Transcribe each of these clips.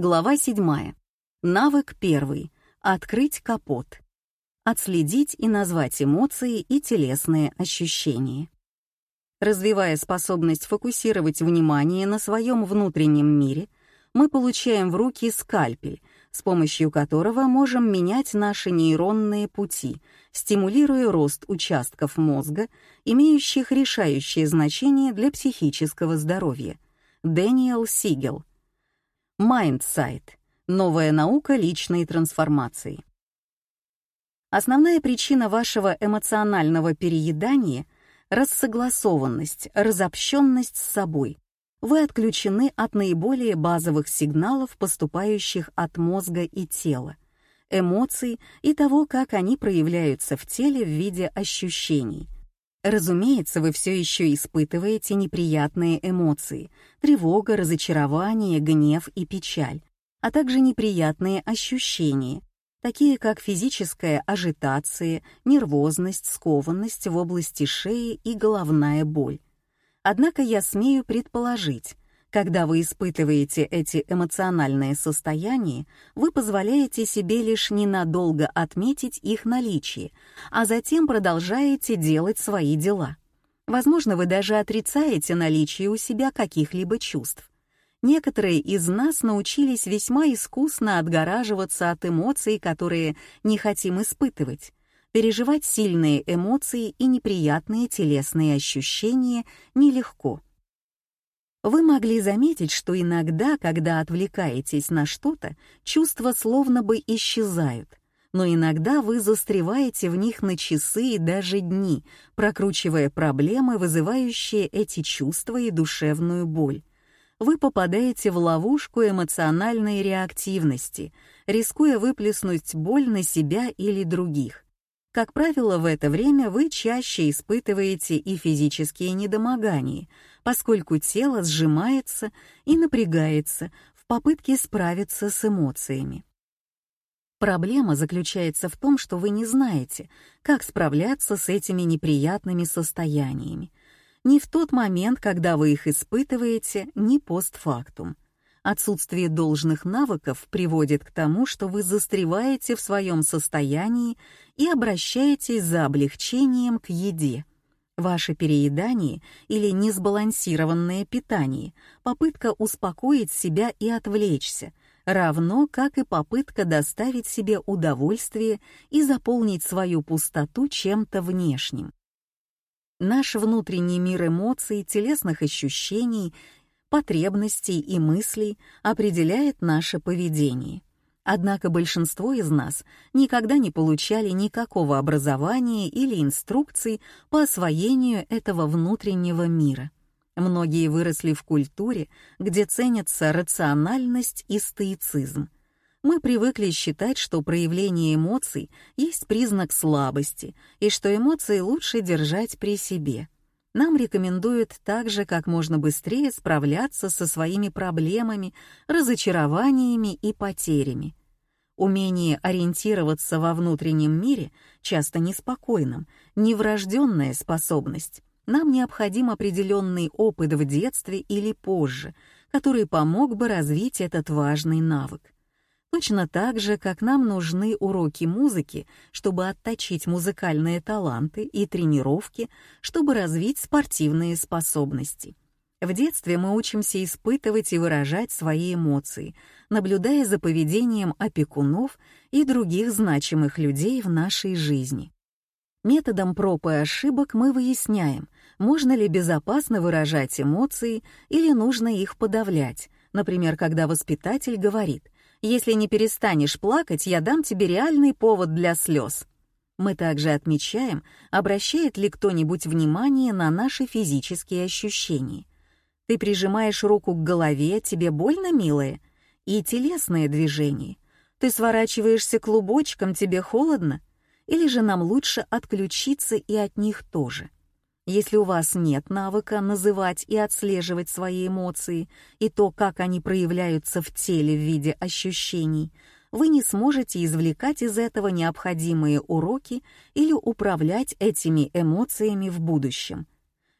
Глава 7. Навык первый. Открыть капот. Отследить и назвать эмоции и телесные ощущения. Развивая способность фокусировать внимание на своем внутреннем мире, мы получаем в руки скальпель, с помощью которого можем менять наши нейронные пути, стимулируя рост участков мозга, имеющих решающее значение для психического здоровья. Дэниел Сигел. Mindsight — новая наука личной трансформации. Основная причина вашего эмоционального переедания — рассогласованность, разобщенность с собой. Вы отключены от наиболее базовых сигналов, поступающих от мозга и тела, эмоций и того, как они проявляются в теле в виде ощущений — Разумеется, вы все еще испытываете неприятные эмоции — тревога, разочарование, гнев и печаль, а также неприятные ощущения, такие как физическая ажитация, нервозность, скованность в области шеи и головная боль. Однако я смею предположить, когда вы испытываете эти эмоциональные состояния, вы позволяете себе лишь ненадолго отметить их наличие, а затем продолжаете делать свои дела. Возможно, вы даже отрицаете наличие у себя каких-либо чувств. Некоторые из нас научились весьма искусно отгораживаться от эмоций, которые не хотим испытывать. Переживать сильные эмоции и неприятные телесные ощущения нелегко — вы могли заметить, что иногда, когда отвлекаетесь на что-то, чувства словно бы исчезают, но иногда вы застреваете в них на часы и даже дни, прокручивая проблемы, вызывающие эти чувства и душевную боль. Вы попадаете в ловушку эмоциональной реактивности, рискуя выплеснуть боль на себя или других. Как правило, в это время вы чаще испытываете и физические недомогания, поскольку тело сжимается и напрягается в попытке справиться с эмоциями. Проблема заключается в том, что вы не знаете, как справляться с этими неприятными состояниями. Ни в тот момент, когда вы их испытываете, ни постфактум. Отсутствие должных навыков приводит к тому, что вы застреваете в своем состоянии и обращаетесь за облегчением к еде. Ваше переедание или несбалансированное питание — попытка успокоить себя и отвлечься, равно как и попытка доставить себе удовольствие и заполнить свою пустоту чем-то внешним. Наш внутренний мир эмоций, телесных ощущений потребностей и мыслей определяет наше поведение. Однако большинство из нас никогда не получали никакого образования или инструкций по освоению этого внутреннего мира. Многие выросли в культуре, где ценятся рациональность и стоицизм. Мы привыкли считать, что проявление эмоций есть признак слабости и что эмоции лучше держать при себе — нам рекомендуют также как можно быстрее справляться со своими проблемами, разочарованиями и потерями. Умение ориентироваться во внутреннем мире, часто неспокойном, неврожденная способность. Нам необходим определенный опыт в детстве или позже, который помог бы развить этот важный навык. Точно так же, как нам нужны уроки музыки, чтобы отточить музыкальные таланты и тренировки, чтобы развить спортивные способности. В детстве мы учимся испытывать и выражать свои эмоции, наблюдая за поведением опекунов и других значимых людей в нашей жизни. Методом проб и ошибок мы выясняем, можно ли безопасно выражать эмоции или нужно их подавлять, например, когда воспитатель говорит — если не перестанешь плакать, я дам тебе реальный повод для слез. Мы также отмечаем, обращает ли кто-нибудь внимание на наши физические ощущения. Ты прижимаешь руку к голове, тебе больно, милая? И телесные движения. Ты сворачиваешься клубочком, тебе холодно? Или же нам лучше отключиться и от них тоже? Если у вас нет навыка называть и отслеживать свои эмоции и то, как они проявляются в теле в виде ощущений, вы не сможете извлекать из этого необходимые уроки или управлять этими эмоциями в будущем.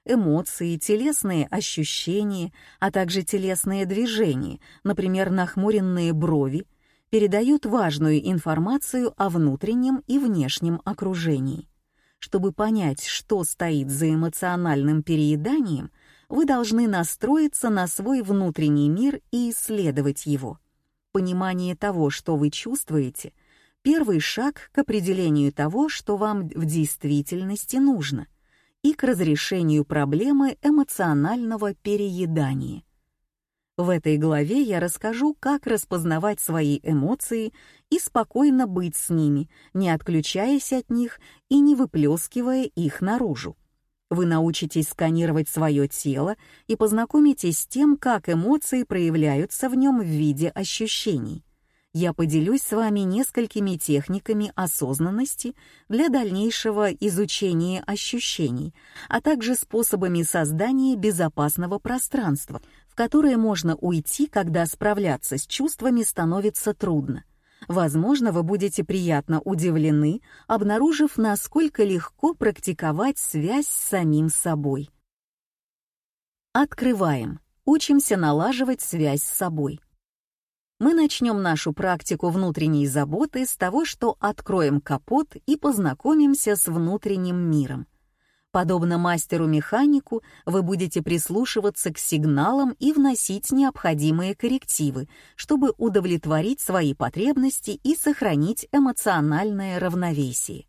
эмоции, телесные ощущения, а также телесные движения, например, нахмуренные брови, передают важную информацию о внутреннем и внешнем окружении. Чтобы понять, что стоит за эмоциональным перееданием, вы должны настроиться на свой внутренний мир и исследовать его. Понимание того, что вы чувствуете, первый шаг к определению того, что вам в действительности нужно, и к разрешению проблемы эмоционального переедания. В этой главе я расскажу, как распознавать свои эмоции и спокойно быть с ними, не отключаясь от них и не выплескивая их наружу. Вы научитесь сканировать свое тело и познакомитесь с тем, как эмоции проявляются в нем в виде ощущений. Я поделюсь с вами несколькими техниками осознанности для дальнейшего изучения ощущений, а также способами создания безопасного пространства, в которое можно уйти, когда справляться с чувствами становится трудно. Возможно, вы будете приятно удивлены, обнаружив, насколько легко практиковать связь с самим собой. Открываем. Учимся налаживать связь с собой. Мы начнем нашу практику внутренней заботы с того, что откроем капот и познакомимся с внутренним миром. Подобно мастеру-механику, вы будете прислушиваться к сигналам и вносить необходимые коррективы, чтобы удовлетворить свои потребности и сохранить эмоциональное равновесие.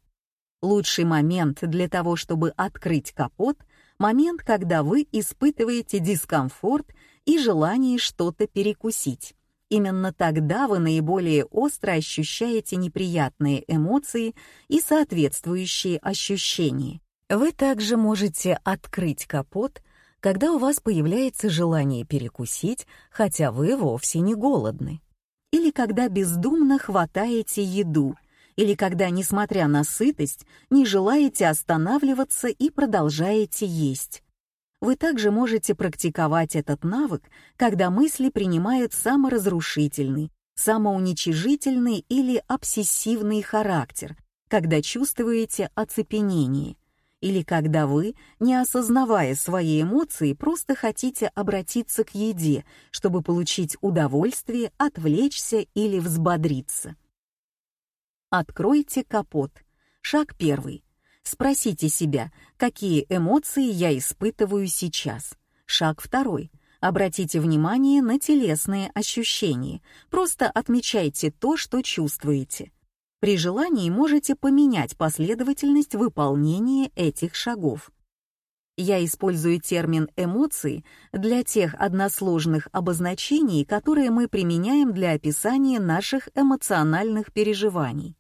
Лучший момент для того, чтобы открыть капот — момент, когда вы испытываете дискомфорт и желание что-то перекусить. Именно тогда вы наиболее остро ощущаете неприятные эмоции и соответствующие ощущения. Вы также можете открыть капот, когда у вас появляется желание перекусить, хотя вы вовсе не голодны. Или когда бездумно хватаете еду, или когда, несмотря на сытость, не желаете останавливаться и продолжаете есть. Вы также можете практиковать этот навык, когда мысли принимают саморазрушительный, самоуничижительный или обсессивный характер, когда чувствуете оцепенение — или когда вы, не осознавая свои эмоции, просто хотите обратиться к еде, чтобы получить удовольствие, отвлечься или взбодриться. Откройте капот. Шаг первый. Спросите себя, какие эмоции я испытываю сейчас. Шаг второй. Обратите внимание на телесные ощущения. Просто отмечайте то, что чувствуете. При желании можете поменять последовательность выполнения этих шагов. Я использую термин «эмоции» для тех односложных обозначений, которые мы применяем для описания наших эмоциональных переживаний.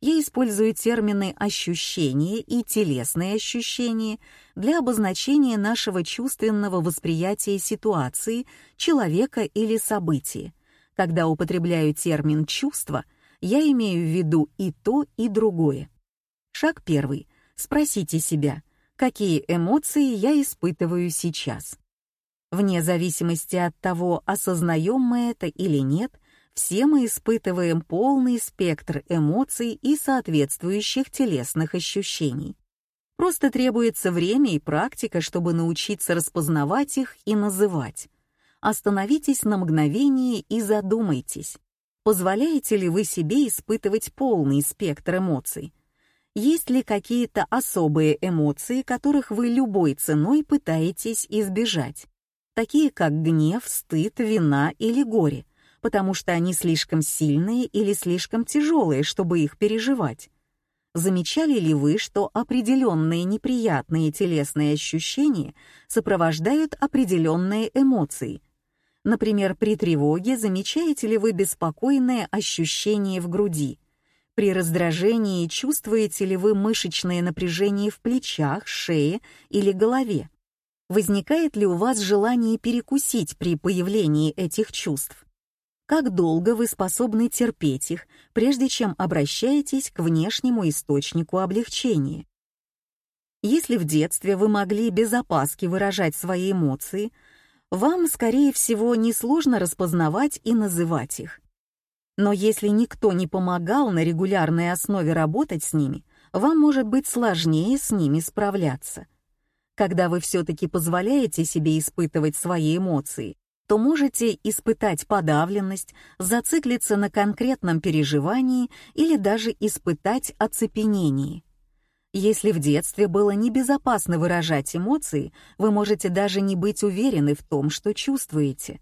Я использую термины «ощущения» и «телесные ощущения» для обозначения нашего чувственного восприятия ситуации, человека или события. Когда употребляю термин «чувство», я имею в виду и то, и другое. Шаг первый. Спросите себя, какие эмоции я испытываю сейчас. Вне зависимости от того, осознаем мы это или нет, все мы испытываем полный спектр эмоций и соответствующих телесных ощущений. Просто требуется время и практика, чтобы научиться распознавать их и называть. Остановитесь на мгновение и задумайтесь, Позволяете ли вы себе испытывать полный спектр эмоций? Есть ли какие-то особые эмоции, которых вы любой ценой пытаетесь избежать? Такие как гнев, стыд, вина или горе, потому что они слишком сильные или слишком тяжелые, чтобы их переживать. Замечали ли вы, что определенные неприятные телесные ощущения сопровождают определенные эмоции — Например, при тревоге замечаете ли вы беспокойное ощущение в груди? При раздражении чувствуете ли вы мышечное напряжение в плечах, шее или голове? Возникает ли у вас желание перекусить при появлении этих чувств? Как долго вы способны терпеть их, прежде чем обращаетесь к внешнему источнику облегчения? Если в детстве вы могли без опаски выражать свои эмоции, вам, скорее всего, несложно распознавать и называть их. Но если никто не помогал на регулярной основе работать с ними, вам может быть сложнее с ними справляться. Когда вы все-таки позволяете себе испытывать свои эмоции, то можете испытать подавленность, зациклиться на конкретном переживании или даже испытать оцепенение. Если в детстве было небезопасно выражать эмоции, вы можете даже не быть уверены в том, что чувствуете.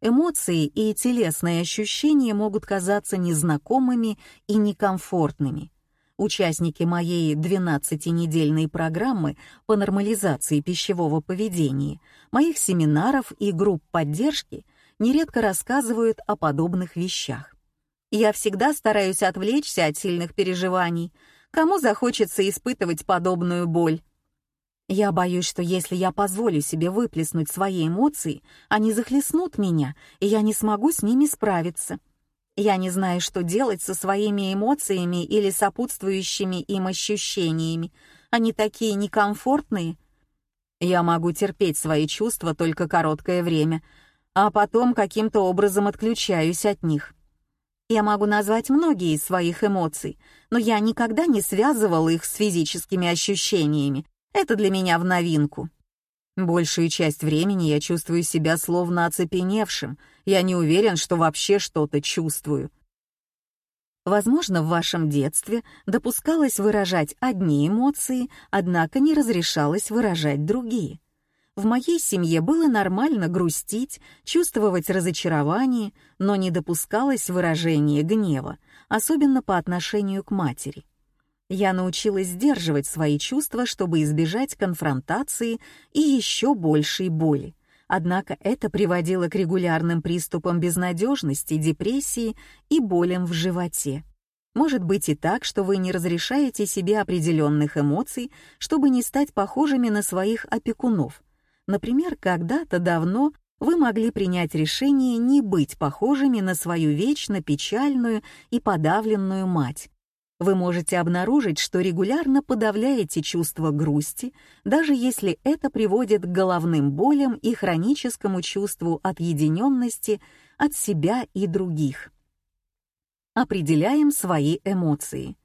Эмоции и телесные ощущения могут казаться незнакомыми и некомфортными. Участники моей 12-недельной программы по нормализации пищевого поведения, моих семинаров и групп поддержки нередко рассказывают о подобных вещах. Я всегда стараюсь отвлечься от сильных переживаний. Кому захочется испытывать подобную боль? Я боюсь, что если я позволю себе выплеснуть свои эмоции, они захлестнут меня, и я не смогу с ними справиться. Я не знаю, что делать со своими эмоциями или сопутствующими им ощущениями. Они такие некомфортные. Я могу терпеть свои чувства только короткое время, а потом каким-то образом отключаюсь от них. Я могу назвать многие из своих эмоций, но я никогда не связывал их с физическими ощущениями. Это для меня в новинку. Большую часть времени я чувствую себя словно оцепеневшим, я не уверен, что вообще что-то чувствую. Возможно, в вашем детстве допускалось выражать одни эмоции, однако не разрешалось выражать другие. В моей семье было нормально грустить, чувствовать разочарование, но не допускалось выражение гнева, особенно по отношению к матери. Я научилась сдерживать свои чувства, чтобы избежать конфронтации и еще большей боли. Однако это приводило к регулярным приступам безнадежности, депрессии и болям в животе. Может быть и так, что вы не разрешаете себе определенных эмоций, чтобы не стать похожими на своих опекунов. Например, когда-то давно вы могли принять решение не быть похожими на свою вечно печальную и подавленную мать, вы можете обнаружить, что регулярно подавляете чувство грусти, даже если это приводит к головным болям и хроническому чувству отъединенности от себя и других. Определяем свои эмоции.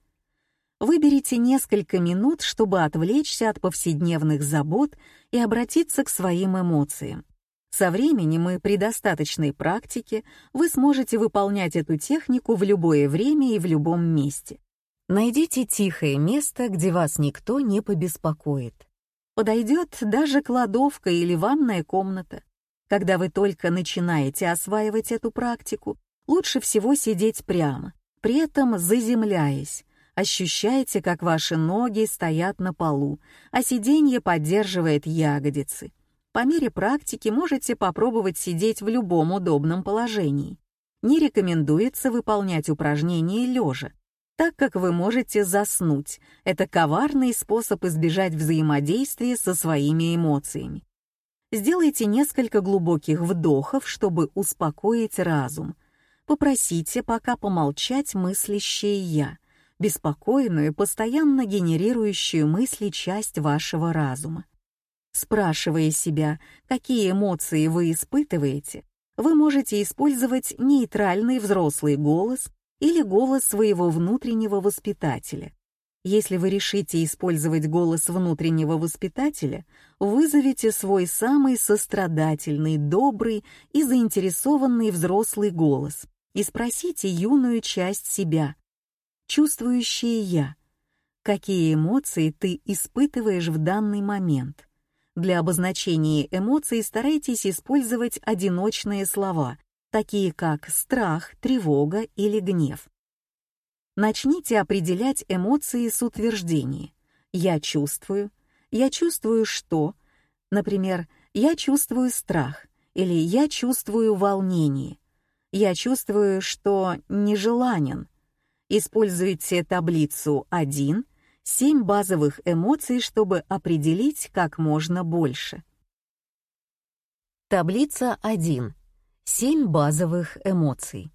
Выберите несколько минут, чтобы отвлечься от повседневных забот и обратиться к своим эмоциям. Со временем и при достаточной практике вы сможете выполнять эту технику в любое время и в любом месте. Найдите тихое место, где вас никто не побеспокоит. Подойдет даже кладовка или ванная комната. Когда вы только начинаете осваивать эту практику, лучше всего сидеть прямо, при этом заземляясь. Ощущайте, как ваши ноги стоят на полу, а сиденье поддерживает ягодицы. По мере практики можете попробовать сидеть в любом удобном положении. Не рекомендуется выполнять упражнения лежа, так как вы можете заснуть. Это коварный способ избежать взаимодействия со своими эмоциями. Сделайте несколько глубоких вдохов, чтобы успокоить разум. Попросите пока помолчать мыслящее «я», беспокойную, постоянно генерирующую мысли часть вашего разума. Спрашивая себя, какие эмоции вы испытываете, вы можете использовать нейтральный взрослый голос или голос своего внутреннего воспитателя. Если вы решите использовать голос внутреннего воспитателя, вызовите свой самый сострадательный, добрый и заинтересованный взрослый голос и спросите юную часть себя, чувствующее «я», какие эмоции ты испытываешь в данный момент. Для обозначения эмоций старайтесь использовать одиночные слова, такие как страх, тревога или гнев. Начните определять эмоции с утверждений. «Я чувствую», «Я чувствую что», например, «Я чувствую страх» или «Я чувствую волнение», «Я чувствую, что нежеланен». Используйте таблицу 1, 7 базовых эмоций, чтобы определить как можно больше. Таблица 1. Семь базовых эмоций.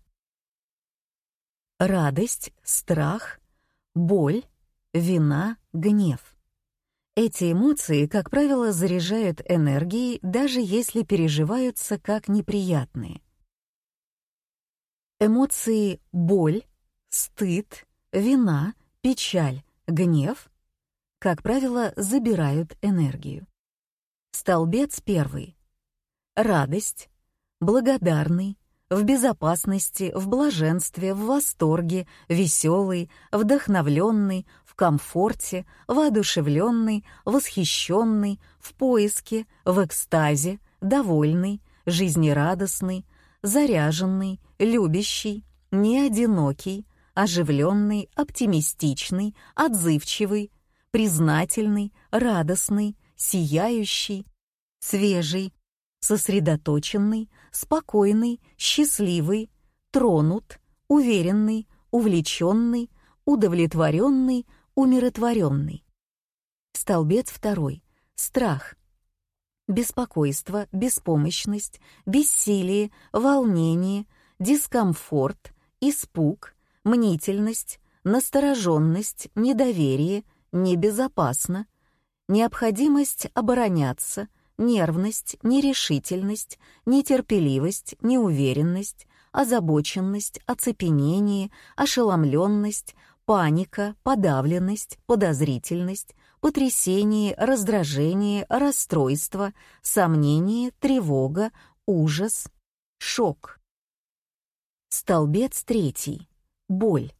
Радость, страх, боль, вина, гнев. Эти эмоции, как правило, заряжают энергией, даже если переживаются как неприятные. Эмоции боль, стыд, вина, печаль, гнев, как правило, забирают энергию. Столбец первый. Радость, благодарный, в безопасности, в блаженстве, в восторге, веселый, вдохновленный, в комфорте, воодушевленный, восхищенный, в поиске, в экстазе, довольный, жизнерадостный, заряженный, любящий, неодинокий, оживленный, оптимистичный, отзывчивый, признательный, радостный, сияющий, свежий, сосредоточенный, спокойный, счастливый, тронут, уверенный, увлеченный, удовлетворенный, умиротворенный. Столбец второй. Страх. Беспокойство, беспомощность, бессилие, волнение, дискомфорт, испуг, мнительность, настороженность, недоверие, небезопасно, необходимость обороняться, нервность, нерешительность, нетерпеливость, неуверенность, озабоченность, оцепенение, ошеломленность, паника, подавленность, подозрительность, потрясение, раздражение, расстройство, сомнение, тревога, ужас, шок. Столбец третий. Боль.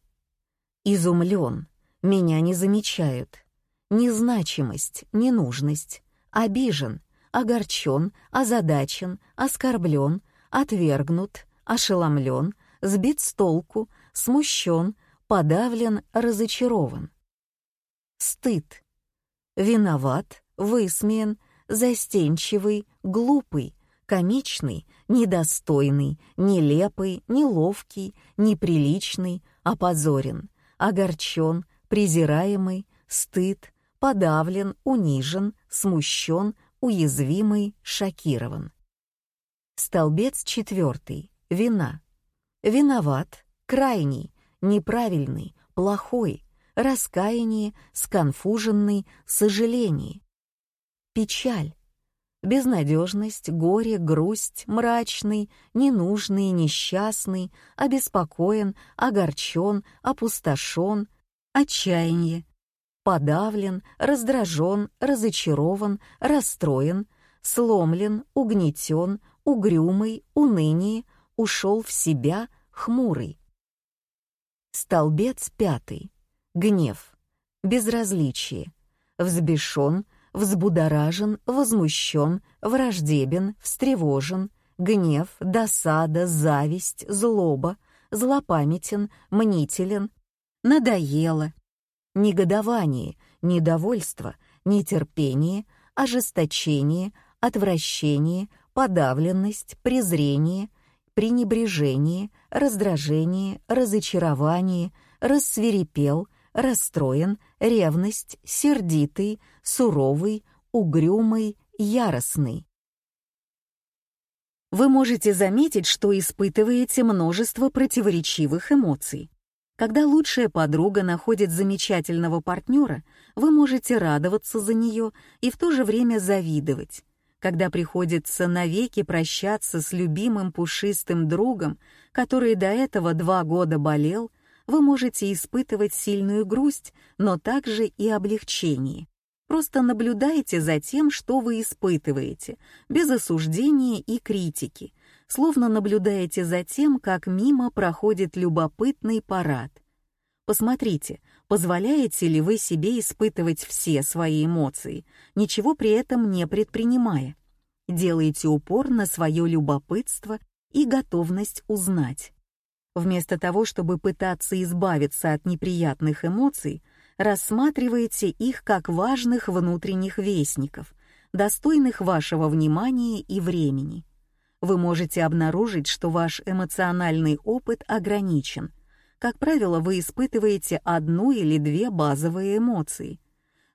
Изумлен. Меня не замечают. Незначимость, ненужность. Обижен, огорчен, озадачен, оскорблен, отвергнут, ошеломлен, сбит с толку, смущен, подавлен, разочарован. Стыд. Виноват, высмеян, застенчивый, глупый, комичный, недостойный, нелепый, неловкий, неприличный, опозорен, огорчен, презираемый, стыд, подавлен, унижен, смущен, уязвимый, шокирован. Столбец четвертый. Вина. Виноват, крайний, неправильный, плохой, раскаяние, сконфуженный, сожаление. Печаль. Безнадежность, горе, грусть, мрачный, ненужный, несчастный, обеспокоен, огорчен, опустошен, отчаяние, подавлен, раздражен, разочарован, расстроен, сломлен, угнетен, угрюмый, уныние, ушел в себя, хмурый. Столбец пятый. Гнев. Безразличие. Взбешен, взбудоражен, возмущен, враждебен, встревожен, гнев, досада, зависть, злоба, злопамятен, мнителен, надоело, негодование, недовольство, нетерпение, ожесточение, отвращение, подавленность, презрение, пренебрежение, раздражение, разочарование, рассверепел, расстроен, ревность, сердитый, суровый, угрюмый, яростный. Вы можете заметить, что испытываете множество противоречивых эмоций. Когда лучшая подруга находит замечательного партнера, вы можете радоваться за нее и в то же время завидовать. Когда приходится навеки прощаться с любимым пушистым другом, который до этого два года болел, вы можете испытывать сильную грусть, но также и облегчение. Просто наблюдайте за тем, что вы испытываете, без осуждения и критики, словно наблюдаете за тем, как мимо проходит любопытный парад. Посмотрите, позволяете ли вы себе испытывать все свои эмоции, ничего при этом не предпринимая. Делайте упор на свое любопытство и готовность узнать. Вместо того, чтобы пытаться избавиться от неприятных эмоций, рассматривайте их как важных внутренних вестников, достойных вашего внимания и времени вы можете обнаружить, что ваш эмоциональный опыт ограничен. Как правило, вы испытываете одну или две базовые эмоции.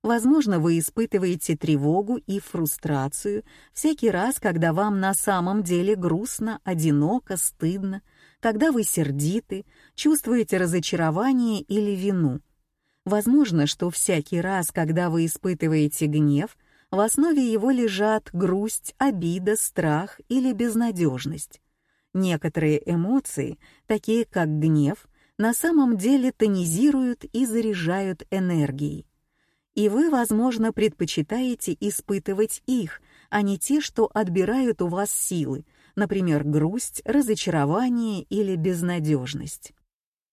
Возможно, вы испытываете тревогу и фрустрацию всякий раз, когда вам на самом деле грустно, одиноко, стыдно, когда вы сердиты, чувствуете разочарование или вину. Возможно, что всякий раз, когда вы испытываете гнев, в основе его лежат грусть, обида, страх или безнадежность. Некоторые эмоции, такие как гнев, на самом деле тонизируют и заряжают энергией. И вы, возможно, предпочитаете испытывать их, а не те, что отбирают у вас силы, например, грусть, разочарование или безнадежность.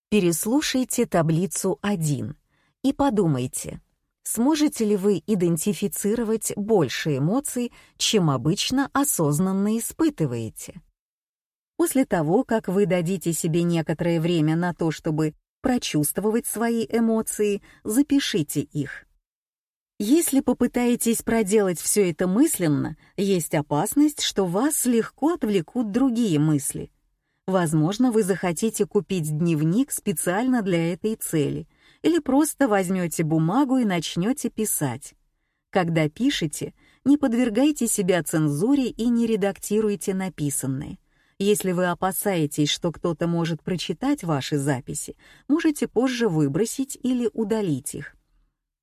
Переслушайте таблицу 1 и подумайте, сможете ли вы идентифицировать больше эмоций, чем обычно осознанно испытываете. После того, как вы дадите себе некоторое время на то, чтобы прочувствовать свои эмоции, запишите их. Если попытаетесь проделать все это мысленно, есть опасность, что вас легко отвлекут другие мысли. Возможно, вы захотите купить дневник специально для этой цели или просто возьмете бумагу и начнете писать. Когда пишете, не подвергайте себя цензуре и не редактируйте написанное. Если вы опасаетесь, что кто-то может прочитать ваши записи, можете позже выбросить или удалить их.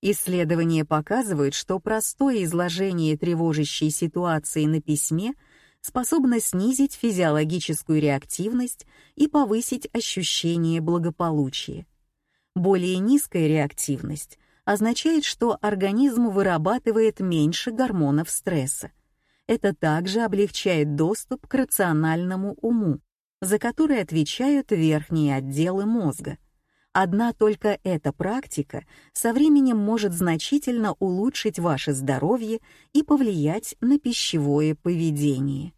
Исследования показывают, что простое изложение тревожащей ситуации на письме способно снизить физиологическую реактивность и повысить ощущение благополучия. Более низкая реактивность означает, что организм вырабатывает меньше гормонов стресса. Это также облегчает доступ к рациональному уму, за который отвечают верхние отделы мозга — Одна только эта практика со временем может значительно улучшить ваше здоровье и повлиять на пищевое поведение.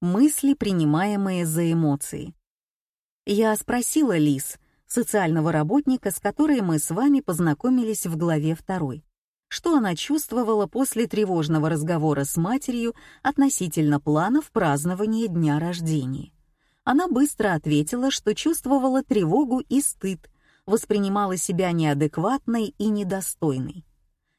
Мысли, принимаемые за эмоции. Я спросила Лиз, социального работника, с которой мы с вами познакомились в главе 2, что она чувствовала после тревожного разговора с матерью относительно планов празднования дня рождения. Она быстро ответила, что чувствовала тревогу и стыд, воспринимала себя неадекватной и недостойной.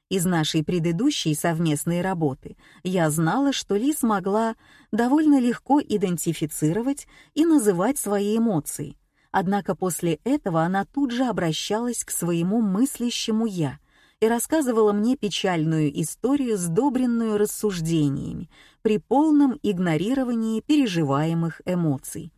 Из нашей предыдущей совместной работы я знала, что Ли смогла довольно легко идентифицировать и называть свои эмоции, однако после этого она тут же обращалась к своему мыслящему «я», и рассказывала мне печальную историю, сдобренную рассуждениями, при полном игнорировании переживаемых эмоций.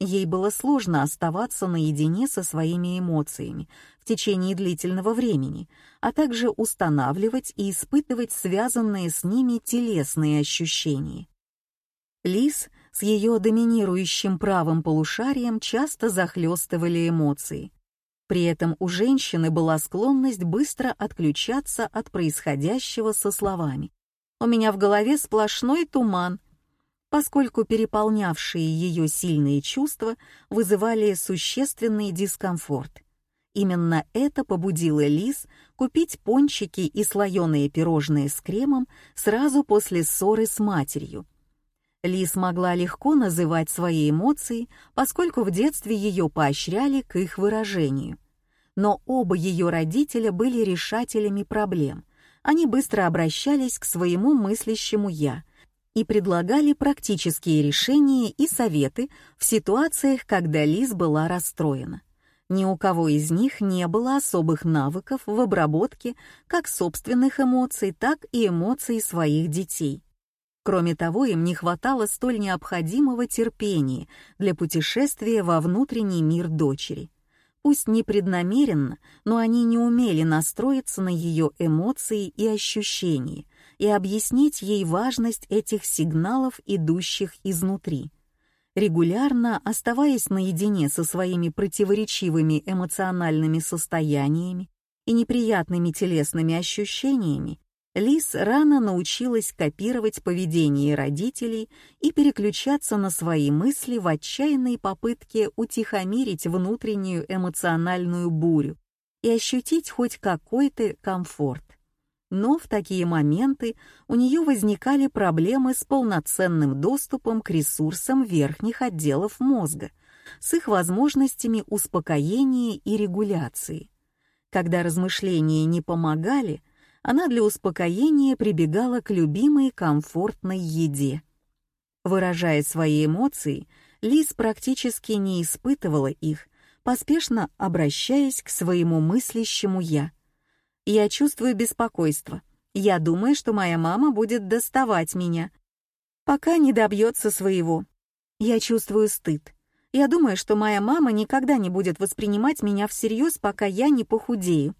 Ей было сложно оставаться наедине со своими эмоциями в течение длительного времени, а также устанавливать и испытывать связанные с ними телесные ощущения. Лис с ее доминирующим правым полушарием часто захлестывали эмоции. При этом у женщины была склонность быстро отключаться от происходящего со словами. «У меня в голове сплошной туман», поскольку переполнявшие ее сильные чувства вызывали существенный дискомфорт. Именно это побудило Лиз купить пончики и слоеные пирожные с кремом сразу после ссоры с матерью. Лиз могла легко называть свои эмоции, поскольку в детстве ее поощряли к их выражению. Но оба ее родителя были решателями проблем. Они быстро обращались к своему мыслящему «я», и предлагали практические решения и советы в ситуациях, когда Лиз была расстроена. Ни у кого из них не было особых навыков в обработке как собственных эмоций, так и эмоций своих детей. Кроме того, им не хватало столь необходимого терпения для путешествия во внутренний мир дочери. Пусть непреднамеренно, но они не умели настроиться на ее эмоции и ощущения, и объяснить ей важность этих сигналов, идущих изнутри. Регулярно оставаясь наедине со своими противоречивыми эмоциональными состояниями и неприятными телесными ощущениями, Лис рано научилась копировать поведение родителей и переключаться на свои мысли в отчаянной попытке утихомирить внутреннюю эмоциональную бурю и ощутить хоть какой-то комфорт. Но в такие моменты у нее возникали проблемы с полноценным доступом к ресурсам верхних отделов мозга, с их возможностями успокоения и регуляции. Когда размышления не помогали, она для успокоения прибегала к любимой комфортной еде. Выражая свои эмоции, Лиз практически не испытывала их, поспешно обращаясь к своему мыслящему «я», я чувствую беспокойство. Я думаю, что моя мама будет доставать меня, пока не добьется своего. Я чувствую стыд. Я думаю, что моя мама никогда не будет воспринимать меня всерьез, пока я не похудею.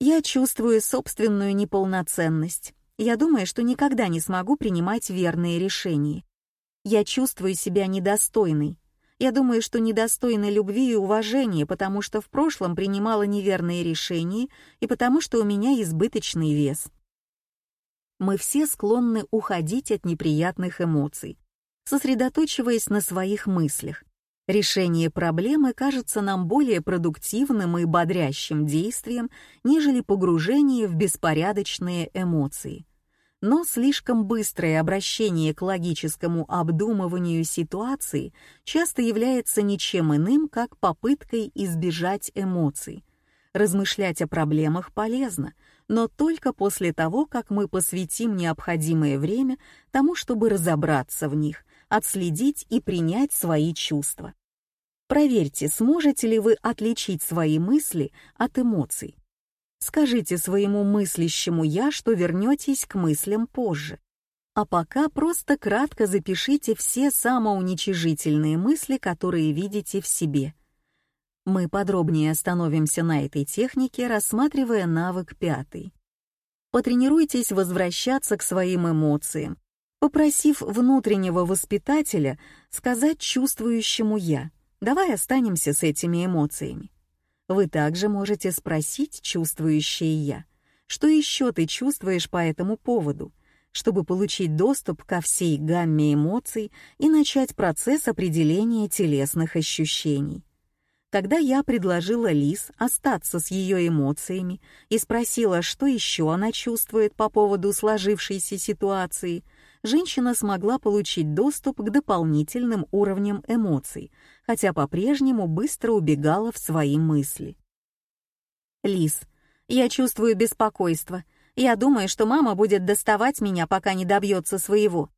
Я чувствую собственную неполноценность. Я думаю, что никогда не смогу принимать верные решения. Я чувствую себя недостойной. Я думаю, что недостойна любви и уважения, потому что в прошлом принимала неверные решения и потому что у меня избыточный вес. Мы все склонны уходить от неприятных эмоций, сосредоточиваясь на своих мыслях. Решение проблемы кажется нам более продуктивным и бодрящим действием, нежели погружение в беспорядочные эмоции. Но слишком быстрое обращение к логическому обдумыванию ситуации часто является ничем иным, как попыткой избежать эмоций. Размышлять о проблемах полезно, но только после того, как мы посвятим необходимое время тому, чтобы разобраться в них, отследить и принять свои чувства. Проверьте, сможете ли вы отличить свои мысли от эмоций. Скажите своему мыслящему «я», что вернетесь к мыслям позже. А пока просто кратко запишите все самоуничижительные мысли, которые видите в себе. Мы подробнее остановимся на этой технике, рассматривая навык пятый. Потренируйтесь возвращаться к своим эмоциям, попросив внутреннего воспитателя сказать чувствующему «я», «давай останемся с этими эмоциями». Вы также можете спросить чувствующее «я», что еще ты чувствуешь по этому поводу, чтобы получить доступ ко всей гамме эмоций и начать процесс определения телесных ощущений. Когда я предложила Лиз остаться с ее эмоциями и спросила, что еще она чувствует по поводу сложившейся ситуации, женщина смогла получить доступ к дополнительным уровням эмоций, хотя по-прежнему быстро убегала в свои мысли. Лиз, я чувствую беспокойство. Я думаю, что мама будет доставать меня, пока не добьется своего.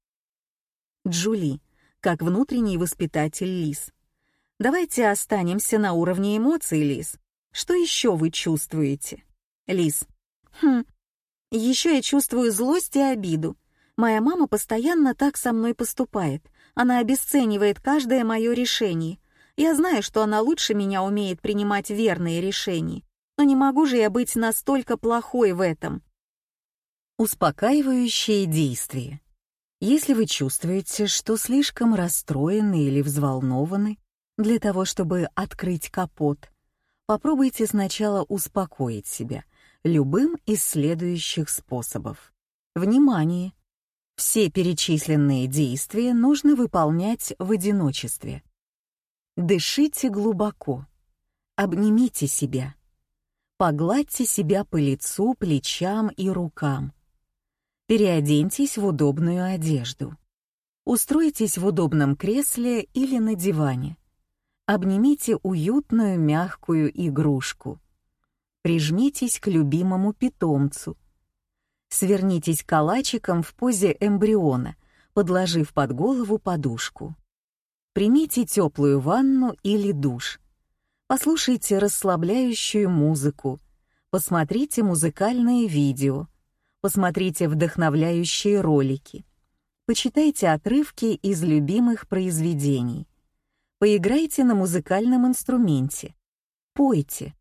Джули, как внутренний воспитатель Лиз. Давайте останемся на уровне эмоций, Лиз. Что еще вы чувствуете? Лиз. Хм, еще я чувствую злость и обиду. Моя мама постоянно так со мной поступает. Она обесценивает каждое мое решение. Я знаю, что она лучше меня умеет принимать верные решения. Но не могу же я быть настолько плохой в этом. Успокаивающее действие. Если вы чувствуете, что слишком расстроены или взволнованы, для того, чтобы открыть капот, попробуйте сначала успокоить себя любым из следующих способов. Внимание! Все перечисленные действия нужно выполнять в одиночестве. Дышите глубоко. Обнимите себя. Погладьте себя по лицу, плечам и рукам. Переоденьтесь в удобную одежду. Устройтесь в удобном кресле или на диване. Обнимите уютную мягкую игрушку. Прижмитесь к любимому питомцу. Свернитесь калачиком в позе эмбриона, подложив под голову подушку. Примите теплую ванну или душ. Послушайте расслабляющую музыку. Посмотрите музыкальные видео. Посмотрите вдохновляющие ролики. Почитайте отрывки из любимых произведений. Поиграйте на музыкальном инструменте. Пойте.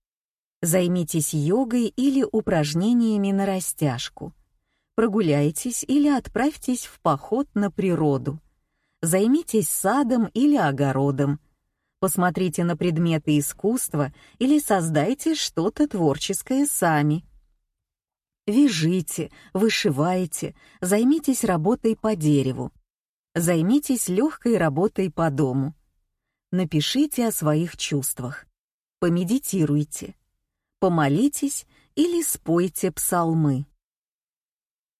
Займитесь йогой или упражнениями на растяжку. Прогуляйтесь или отправьтесь в поход на природу. Займитесь садом или огородом. Посмотрите на предметы искусства или создайте что-то творческое сами. Вяжите, вышивайте, займитесь работой по дереву. Займитесь легкой работой по дому. Напишите о своих чувствах. Помедитируйте. Помолитесь или спойте псалмы.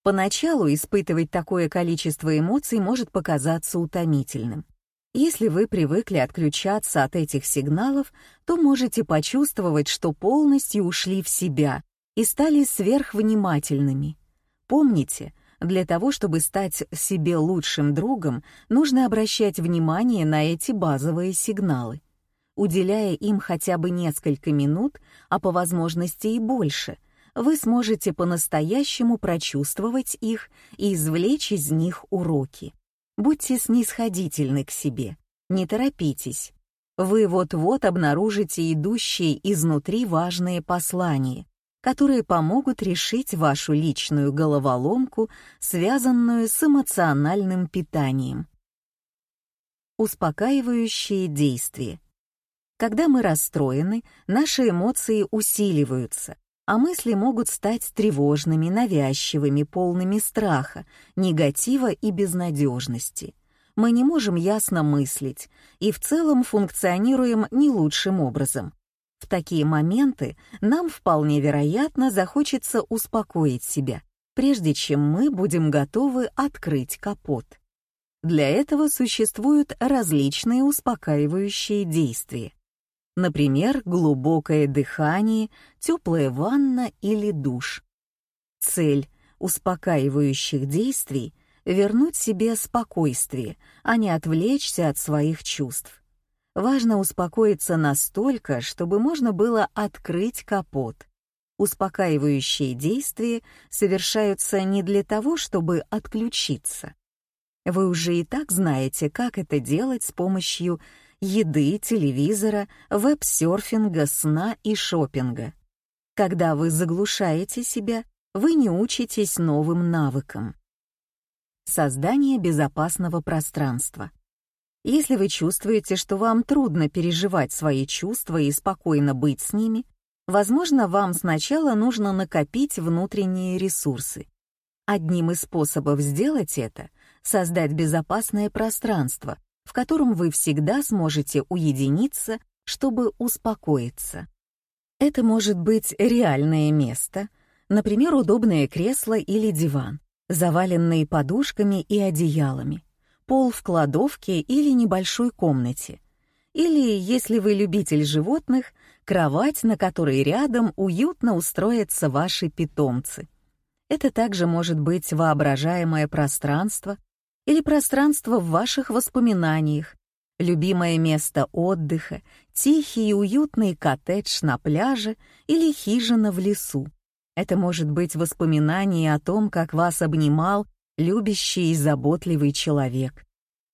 Поначалу испытывать такое количество эмоций может показаться утомительным. Если вы привыкли отключаться от этих сигналов, то можете почувствовать, что полностью ушли в себя и стали сверхвнимательными. Помните, для того, чтобы стать себе лучшим другом, нужно обращать внимание на эти базовые сигналы. Уделяя им хотя бы несколько минут, а по возможности и больше, вы сможете по-настоящему прочувствовать их и извлечь из них уроки. Будьте снисходительны к себе, не торопитесь. Вы вот-вот обнаружите идущие изнутри важные послания, которые помогут решить вашу личную головоломку, связанную с эмоциональным питанием. Успокаивающие действия. Когда мы расстроены, наши эмоции усиливаются, а мысли могут стать тревожными, навязчивыми, полными страха, негатива и безнадежности. Мы не можем ясно мыслить и в целом функционируем не лучшим образом. В такие моменты нам вполне вероятно захочется успокоить себя, прежде чем мы будем готовы открыть капот. Для этого существуют различные успокаивающие действия. Например, глубокое дыхание, теплая ванна или душ. Цель успокаивающих действий — вернуть себе спокойствие, а не отвлечься от своих чувств. Важно успокоиться настолько, чтобы можно было открыть капот. Успокаивающие действия совершаются не для того, чтобы отключиться. Вы уже и так знаете, как это делать с помощью еды, телевизора, веб-серфинга, сна и шопинга. Когда вы заглушаете себя, вы не учитесь новым навыкам. Создание безопасного пространства. Если вы чувствуете, что вам трудно переживать свои чувства и спокойно быть с ними, возможно, вам сначала нужно накопить внутренние ресурсы. Одним из способов сделать это — создать безопасное пространство, в котором вы всегда сможете уединиться, чтобы успокоиться. Это может быть реальное место, например, удобное кресло или диван, заваленные подушками и одеялами, пол в кладовке или небольшой комнате. Или, если вы любитель животных, кровать, на которой рядом уютно устроятся ваши питомцы. Это также может быть воображаемое пространство, или пространство в ваших воспоминаниях, любимое место отдыха, тихий и уютный коттедж на пляже или хижина в лесу. Это может быть воспоминание о том, как вас обнимал любящий и заботливый человек.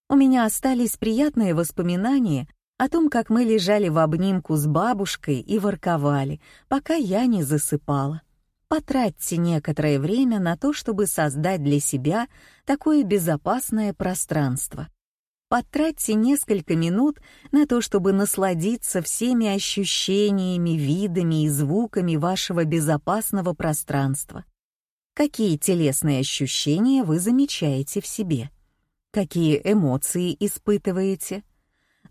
У меня остались приятные воспоминания о том, как мы лежали в обнимку с бабушкой и ворковали, пока я не засыпала. Потратьте некоторое время на то, чтобы создать для себя такое безопасное пространство. Потратьте несколько минут на то, чтобы насладиться всеми ощущениями, видами и звуками вашего безопасного пространства. Какие телесные ощущения вы замечаете в себе? Какие эмоции испытываете?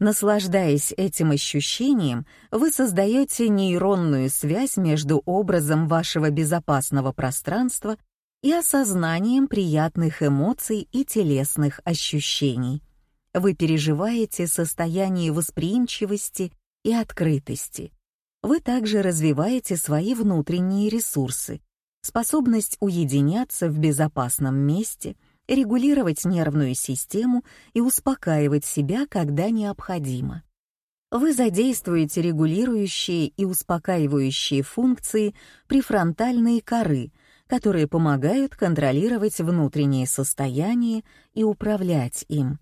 Наслаждаясь этим ощущением, вы создаете нейронную связь между образом вашего безопасного пространства и осознанием приятных эмоций и телесных ощущений. Вы переживаете состояние восприимчивости и открытости. Вы также развиваете свои внутренние ресурсы, способность уединяться в безопасном месте — регулировать нервную систему и успокаивать себя, когда необходимо. Вы задействуете регулирующие и успокаивающие функции префронтальной коры, которые помогают контролировать внутреннее состояние и управлять им.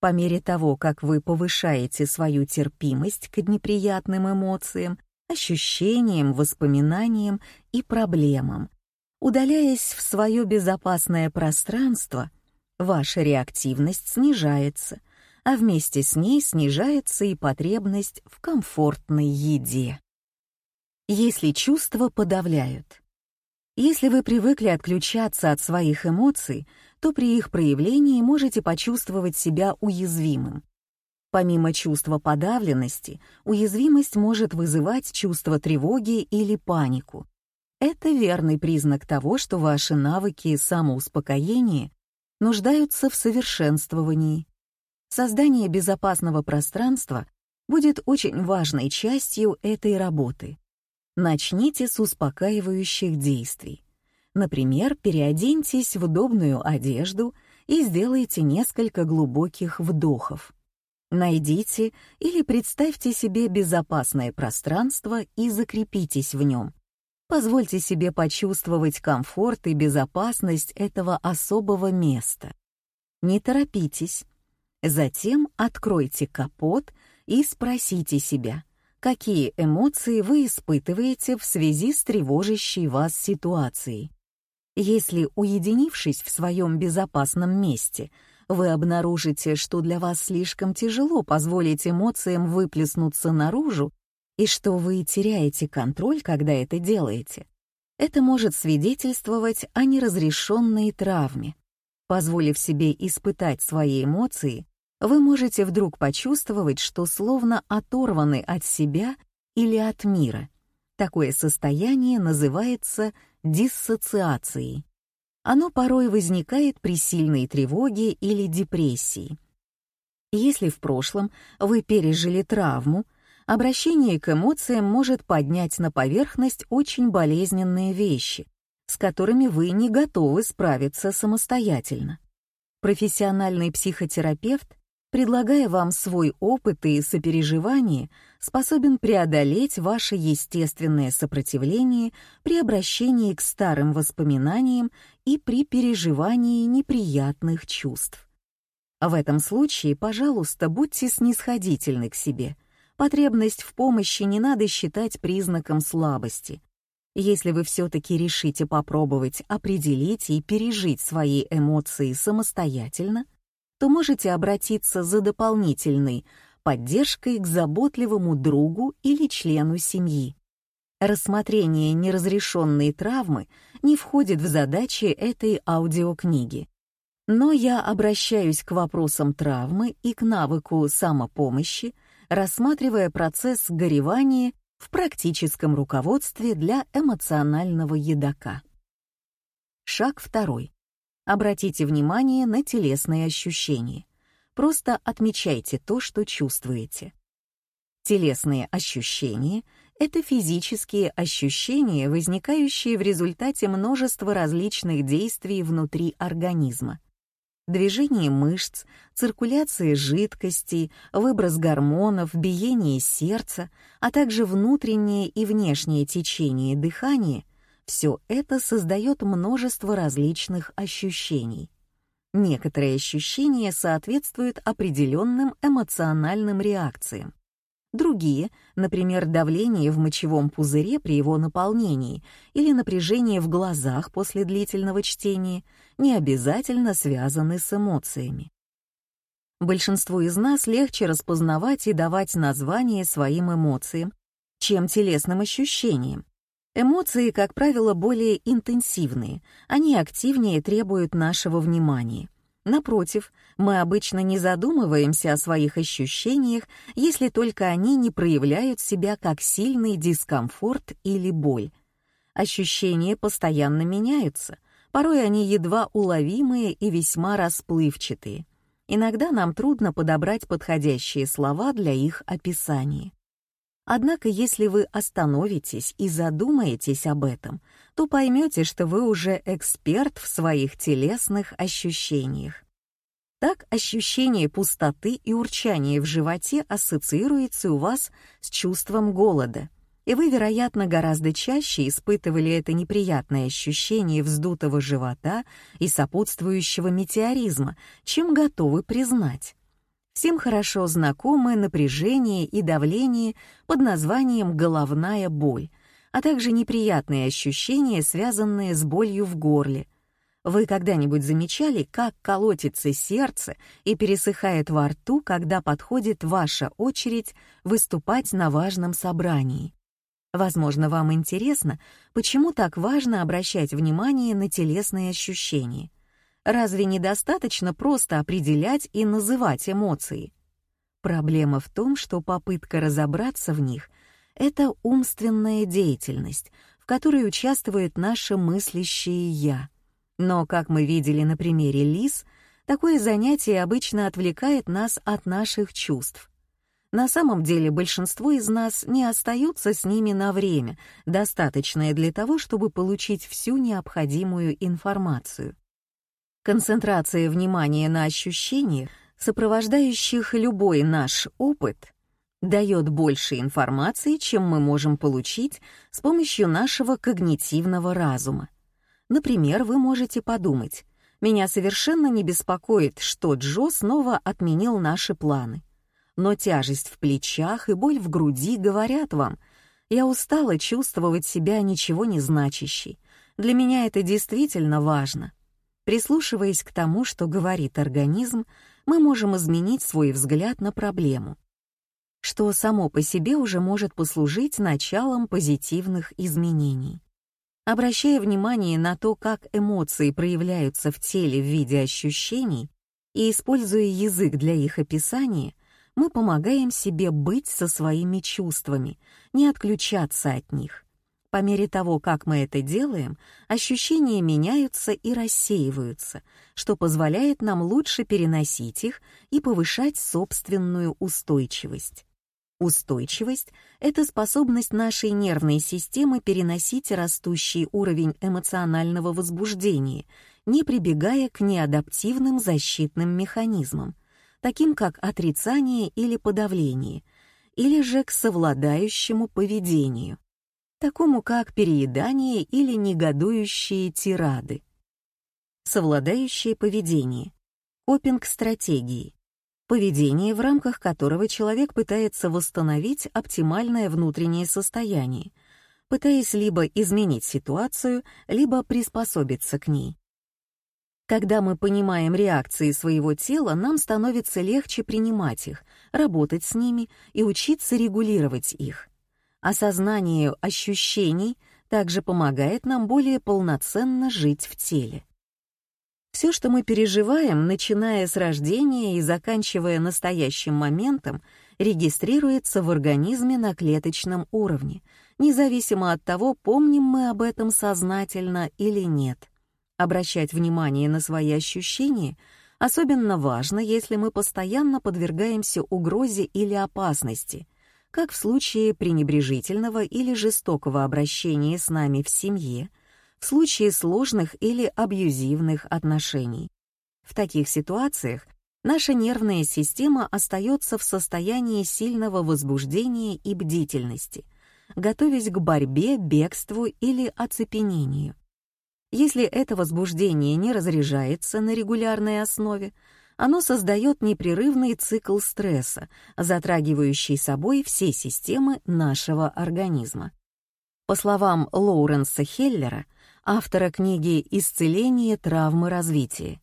По мере того, как вы повышаете свою терпимость к неприятным эмоциям, ощущениям, воспоминаниям и проблемам, Удаляясь в свое безопасное пространство, ваша реактивность снижается, а вместе с ней снижается и потребность в комфортной еде. Если чувства подавляют. Если вы привыкли отключаться от своих эмоций, то при их проявлении можете почувствовать себя уязвимым. Помимо чувства подавленности, уязвимость может вызывать чувство тревоги или панику, это верный признак того, что ваши навыки самоуспокоения нуждаются в совершенствовании. Создание безопасного пространства будет очень важной частью этой работы. Начните с успокаивающих действий. Например, переоденьтесь в удобную одежду и сделайте несколько глубоких вдохов. Найдите или представьте себе безопасное пространство и закрепитесь в нем. Позвольте себе почувствовать комфорт и безопасность этого особого места. Не торопитесь. Затем откройте капот и спросите себя, какие эмоции вы испытываете в связи с тревожащей вас ситуацией. Если, уединившись в своем безопасном месте, вы обнаружите, что для вас слишком тяжело позволить эмоциям выплеснуться наружу, и что вы теряете контроль, когда это делаете, это может свидетельствовать о неразрешенной травме. Позволив себе испытать свои эмоции, вы можете вдруг почувствовать, что словно оторваны от себя или от мира. Такое состояние называется диссоциацией. Оно порой возникает при сильной тревоге или депрессии. Если в прошлом вы пережили травму, обращение к эмоциям может поднять на поверхность очень болезненные вещи, с которыми вы не готовы справиться самостоятельно. Профессиональный психотерапевт, предлагая вам свой опыт и сопереживание, способен преодолеть ваше естественное сопротивление при обращении к старым воспоминаниям и при переживании неприятных чувств. В этом случае, пожалуйста, будьте снисходительны к себе — Потребность в помощи не надо считать признаком слабости. Если вы все-таки решите попробовать определить и пережить свои эмоции самостоятельно, то можете обратиться за дополнительной поддержкой к заботливому другу или члену семьи. Рассмотрение неразрешенной травмы не входит в задачи этой аудиокниги. Но я обращаюсь к вопросам травмы и к навыку самопомощи рассматривая процесс горевания в практическом руководстве для эмоционального едока. Шаг второй. Обратите внимание на телесные ощущения. Просто отмечайте то, что чувствуете. Телесные ощущения — это физические ощущения, возникающие в результате множества различных действий внутри организма движение мышц, циркуляция жидкостей, выброс гормонов, биение сердца, а также внутреннее и внешнее течение дыхания — все это создает множество различных ощущений. Некоторые ощущения соответствуют определенным эмоциональным реакциям. Другие, например, давление в мочевом пузыре при его наполнении или напряжение в глазах после длительного чтения, не обязательно связаны с эмоциями. Большинству из нас легче распознавать и давать название своим эмоциям, чем телесным ощущениям. Эмоции, как правило, более интенсивные, они активнее требуют нашего внимания. Напротив, мы обычно не задумываемся о своих ощущениях, если только они не проявляют себя как сильный дискомфорт или боль. Ощущения постоянно меняются, порой они едва уловимые и весьма расплывчатые. Иногда нам трудно подобрать подходящие слова для их описания. Однако, если вы остановитесь и задумаетесь об этом, то поймете, что вы уже эксперт в своих телесных ощущениях. Так ощущение пустоты и урчания в животе ассоциируется у вас с чувством голода, и вы, вероятно, гораздо чаще испытывали это неприятное ощущение вздутого живота и сопутствующего метеоризма, чем готовы признать. Всем хорошо знакомы напряжение и давление под названием головная боль, а также неприятные ощущения, связанные с болью в горле. Вы когда-нибудь замечали, как колотится сердце и пересыхает во рту, когда подходит ваша очередь выступать на важном собрании? Возможно, вам интересно, почему так важно обращать внимание на телесные ощущения. Разве недостаточно просто определять и называть эмоции? Проблема в том, что попытка разобраться в них — это умственная деятельность, в которой участвует наше мыслящее «я». Но, как мы видели на примере лис, такое занятие обычно отвлекает нас от наших чувств. На самом деле большинство из нас не остаются с ними на время, достаточное для того, чтобы получить всю необходимую информацию. Концентрация внимания на ощущениях, сопровождающих любой наш опыт, дает больше информации, чем мы можем получить с помощью нашего когнитивного разума. Например, вы можете подумать, «Меня совершенно не беспокоит, что Джо снова отменил наши планы». но тяжесть в плечах и боль в груди говорят вам, я устала чувствовать себя ничего не значащей. Для меня это действительно важно. Прислушиваясь к тому, что говорит организм, мы можем изменить свой взгляд на проблему, что само по себе уже может послужить началом позитивных изменений. Обращая внимание на то, как эмоции проявляются в теле в виде ощущений, и используя язык для их описания, мы помогаем себе быть со своими чувствами, не отключаться от них. По мере того, как мы это делаем, ощущения меняются и рассеиваются, что позволяет нам лучше переносить их и повышать собственную устойчивость. Устойчивость — это способность нашей нервной системы переносить растущий уровень эмоционального возбуждения, не прибегая к неадаптивным защитным механизмам, таким как отрицание или подавление, или же к совладающему поведению, такому как переедание или негодующие тирады. Совладающее поведение. Копинг-стратегии. Поведение, в рамках которого человек пытается восстановить оптимальное внутреннее состояние, пытаясь либо изменить ситуацию, либо приспособиться к ней. Когда мы понимаем реакции своего тела, нам становится легче принимать их, работать с ними и учиться регулировать их. Осознание ощущений также помогает нам более полноценно жить в теле. Все, что мы переживаем, начиная с рождения и заканчивая настоящим моментом, регистрируется в организме на клеточном уровне, независимо от того, помним мы об этом сознательно или нет. Обращать внимание на свои ощущения особенно важно, если мы постоянно подвергаемся угрозе или опасности, как в случае пренебрежительного или жестокого обращения с нами в семье, в случае сложных или абьюзивных отношений. В таких ситуациях наша нервная система остается в состоянии сильного возбуждения и бдительности, готовясь к борьбе, бегству или оцепенению. Если это возбуждение не разряжается на регулярной основе, оно создает непрерывный цикл стресса, затрагивающий собой все системы нашего организма. По словам Лоуренса Хеллера, автора книги «Исцеление травмы развития»,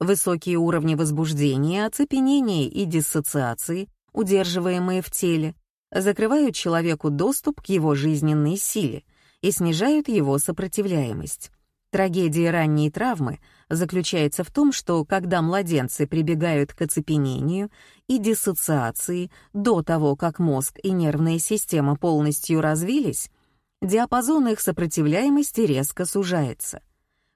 высокие уровни возбуждения, оцепенения и диссоциации, удерживаемые в теле, закрывают человеку доступ к его жизненной силе и снижают его сопротивляемость. Трагедия ранней травмы заключается в том, что когда младенцы прибегают к оцепенению и диссоциации до того, как мозг и нервная система полностью развились, диапазон их сопротивляемости резко сужается.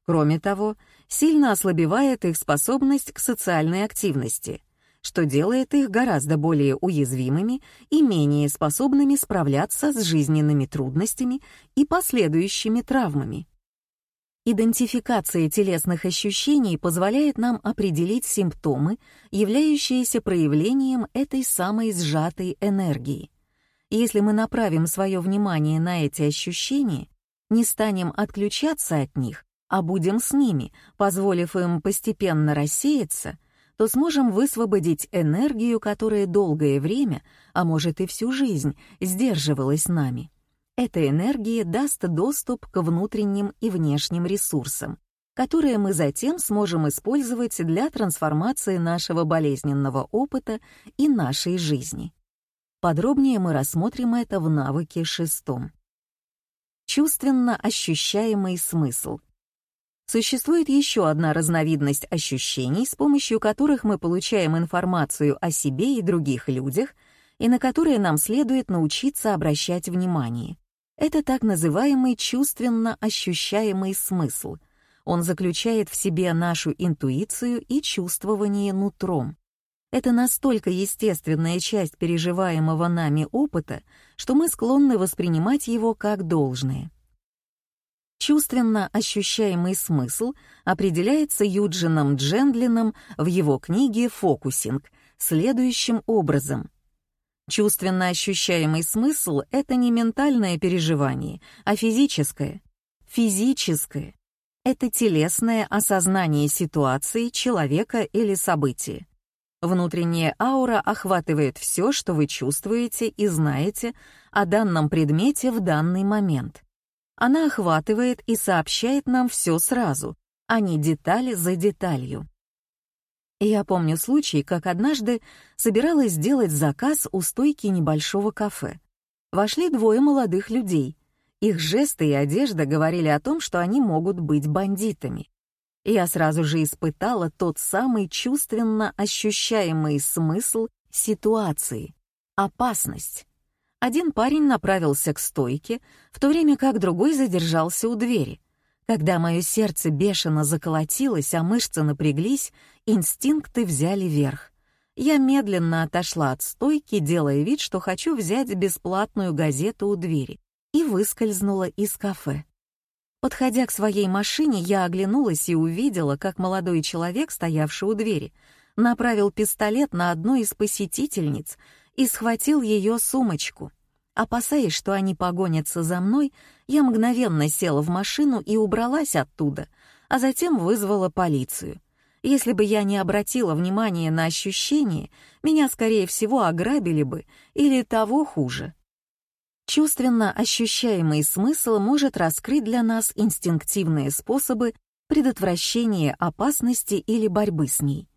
Кроме того, сильно ослабевает их способность к социальной активности, что делает их гораздо более уязвимыми и менее способными справляться с жизненными трудностями и последующими травмами. Идентификация телесных ощущений позволяет нам определить симптомы, являющиеся проявлением этой самой сжатой энергии. Если мы направим свое внимание на эти ощущения, не станем отключаться от них, а будем с ними, позволив им постепенно рассеяться, то сможем высвободить энергию, которая долгое время, а может и всю жизнь, сдерживалась нами. Эта энергия даст доступ к внутренним и внешним ресурсам, которые мы затем сможем использовать для трансформации нашего болезненного опыта и нашей жизни. Подробнее мы рассмотрим это в навыке шестом. Чувственно ощущаемый смысл. Существует еще одна разновидность ощущений, с помощью которых мы получаем информацию о себе и других людях, и на которые нам следует научиться обращать внимание. Это так называемый чувственно ощущаемый смысл. Он заключает в себе нашу интуицию и чувствование нутром. Это настолько естественная часть переживаемого нами опыта, что мы склонны воспринимать его как должное. Чувственно ощущаемый смысл определяется Юджином Джендлином в его книге «Фокусинг» следующим образом. Чувственно ощущаемый смысл — это не ментальное переживание, а физическое. Физическое — это телесное осознание ситуации, человека или события. Внутренняя аура охватывает все, что вы чувствуете и знаете о данном предмете в данный момент. Она охватывает и сообщает нам все сразу, а не деталь за деталью. Я помню случай, как однажды собиралась сделать заказ у стойки небольшого кафе. Вошли двое молодых людей. Их жесты и одежда говорили о том, что они могут быть бандитами я сразу же испытала тот самый чувственно ощущаемый смысл ситуации — опасность. Один парень направился к стойке, в то время как другой задержался у двери. Когда мое сердце бешено заколотилось, а мышцы напряглись, инстинкты взяли верх. Я медленно отошла от стойки, делая вид, что хочу взять бесплатную газету у двери, и выскользнула из кафе. Подходя к своей машине, я оглянулась и увидела, как молодой человек, стоявший у двери, направил пистолет на одну из посетительниц и схватил ее сумочку. Опасаясь, что они погонятся за мной, я мгновенно села в машину и убралась оттуда, а затем вызвала полицию. Если бы я не обратила внимания на ощущения, меня, скорее всего, ограбили бы или того хуже. Чувственно ощущаемый смысл может раскрыть для нас инстинктивные способы предотвращения опасности или борьбы с ней.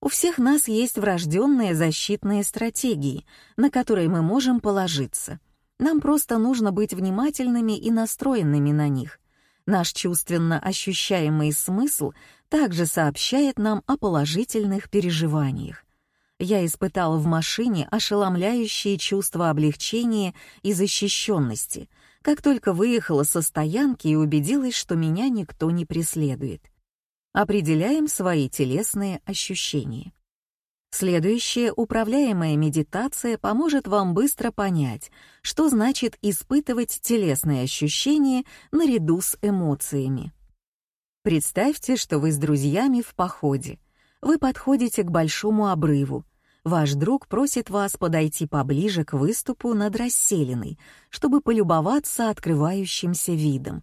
У всех нас есть врожденные защитные стратегии, на которые мы можем положиться. Нам просто нужно быть внимательными и настроенными на них. Наш чувственно ощущаемый смысл также сообщает нам о положительных переживаниях я испытала в машине ошеломляющее чувство облегчения и защищенности, как только выехала со стоянки и убедилась, что меня никто не преследует. Определяем свои телесные ощущения. Следующая управляемая медитация поможет вам быстро понять, что значит испытывать телесные ощущения наряду с эмоциями. Представьте, что вы с друзьями в походе. Вы подходите к большому обрыву. Ваш друг просит вас подойти поближе к выступу над расселенной, чтобы полюбоваться открывающимся видом.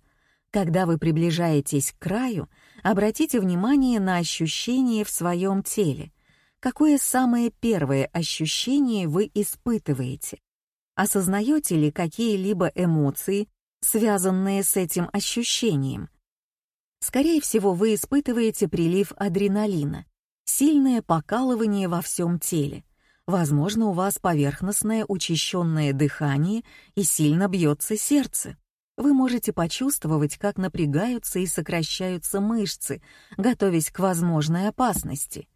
Когда вы приближаетесь к краю, обратите внимание на ощущения в своем теле. Какое самое первое ощущение вы испытываете? Осознаете ли какие-либо эмоции, связанные с этим ощущением? Скорее всего, вы испытываете прилив адреналина, сильное покалывание во всем теле. Возможно, у вас поверхностное учащенное дыхание и сильно бьется сердце. Вы можете почувствовать, как напрягаются и сокращаются мышцы, готовясь к возможной опасности.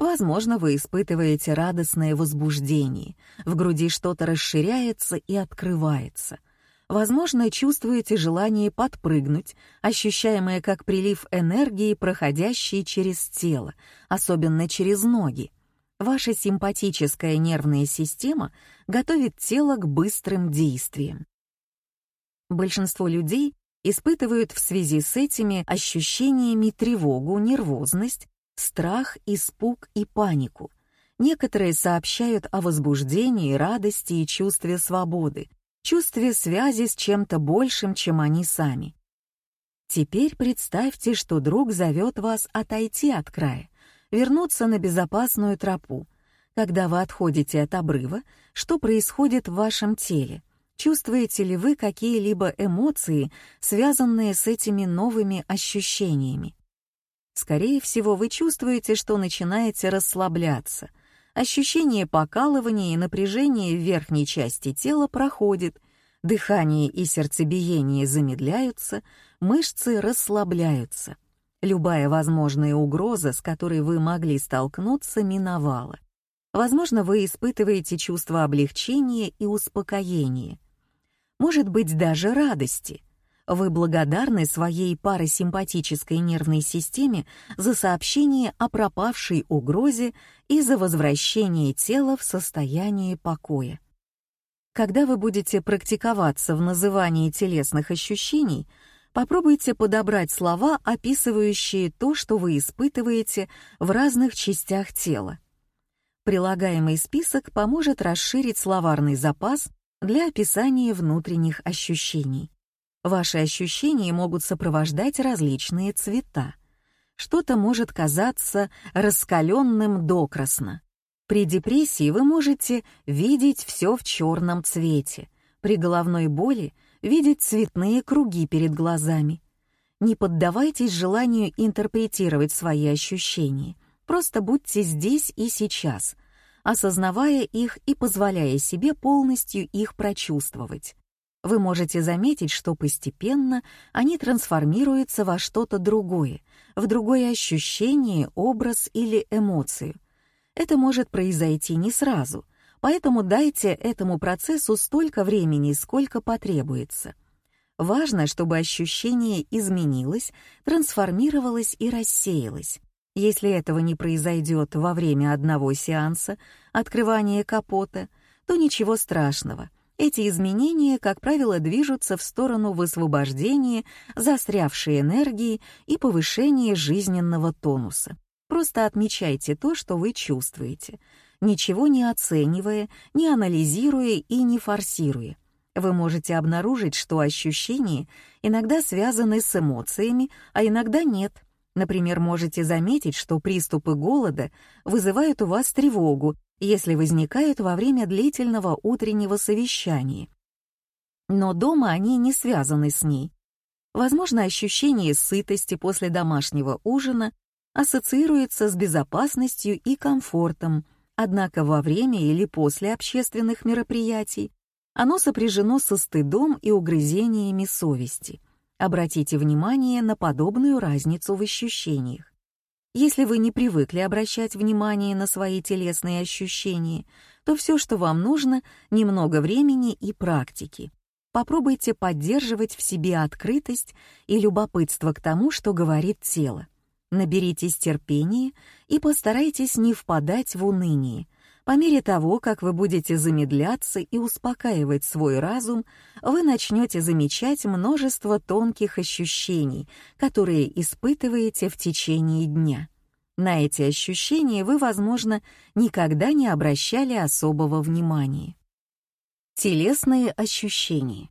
Возможно, вы испытываете радостное возбуждение, в груди что-то расширяется и открывается — Возможно, чувствуете желание подпрыгнуть, ощущаемое как прилив энергии, проходящий через тело, особенно через ноги. Ваша симпатическая нервная система готовит тело к быстрым действиям. Большинство людей испытывают в связи с этими ощущениями тревогу, нервозность, страх, испуг и панику. Некоторые сообщают о возбуждении, радости и чувстве свободы, чувстве связи с чем-то большим, чем они сами. Теперь представьте, что друг зовет вас отойти от края, вернуться на безопасную тропу. Когда вы отходите от обрыва, что происходит в вашем теле? Чувствуете ли вы какие-либо эмоции, связанные с этими новыми ощущениями? Скорее всего, вы чувствуете, что начинаете расслабляться — Ощущение покалывания и напряжения в верхней части тела проходит, дыхание и сердцебиение замедляются, мышцы расслабляются. Любая возможная угроза, с которой вы могли столкнуться, миновала. Возможно, вы испытываете чувство облегчения и успокоения. Может быть, даже радости — вы благодарны своей парасимпатической нервной системе за сообщение о пропавшей угрозе и за возвращение тела в состояние покоя. Когда вы будете практиковаться в назывании телесных ощущений, попробуйте подобрать слова, описывающие то, что вы испытываете в разных частях тела. Прилагаемый список поможет расширить словарный запас для описания внутренних ощущений. Ваши ощущения могут сопровождать различные цвета. Что-то может казаться раскаленным докрасно, При депрессии вы можете видеть все в черном цвете, при головной боли видеть цветные круги перед глазами. Не поддавайтесь желанию интерпретировать свои ощущения, просто будьте здесь и сейчас, осознавая их и позволяя себе полностью их прочувствовать. Вы можете заметить, что постепенно они трансформируются во что-то другое, в другое ощущение, образ или эмоцию. Это может произойти не сразу, поэтому дайте этому процессу столько времени, сколько потребуется. Важно, чтобы ощущение изменилось, трансформировалось и рассеялось. Если этого не произойдет во время одного сеанса открывания капота, то ничего страшного — эти изменения, как правило, движутся в сторону высвобождения застрявшей энергии и повышения жизненного тонуса. Просто отмечайте то, что вы чувствуете, ничего не оценивая, не анализируя и не форсируя. Вы можете обнаружить, что ощущения иногда связаны с эмоциями, а иногда нет. Например, можете заметить, что приступы голода вызывают у вас тревогу если возникают во время длительного утреннего совещания. Но дома они не связаны с ней. Возможно, ощущение сытости после домашнего ужина ассоциируется с безопасностью и комфортом, однако во время или после общественных мероприятий оно сопряжено со стыдом и угрызениями совести. Обратите внимание на подобную разницу в ощущениях. Если вы не привыкли обращать внимание на свои телесные ощущения, то все, что вам нужно, немного времени и практики. Попробуйте поддерживать в себе открытость и любопытство к тому, что говорит тело. Наберитесь терпения и постарайтесь не впадать в уныние, по мере того, как вы будете замедляться и успокаивать свой разум, вы начнете замечать множество тонких ощущений, которые испытываете в течение дня. На эти ощущения вы, возможно, никогда не обращали особого внимания. Телесные ощущения.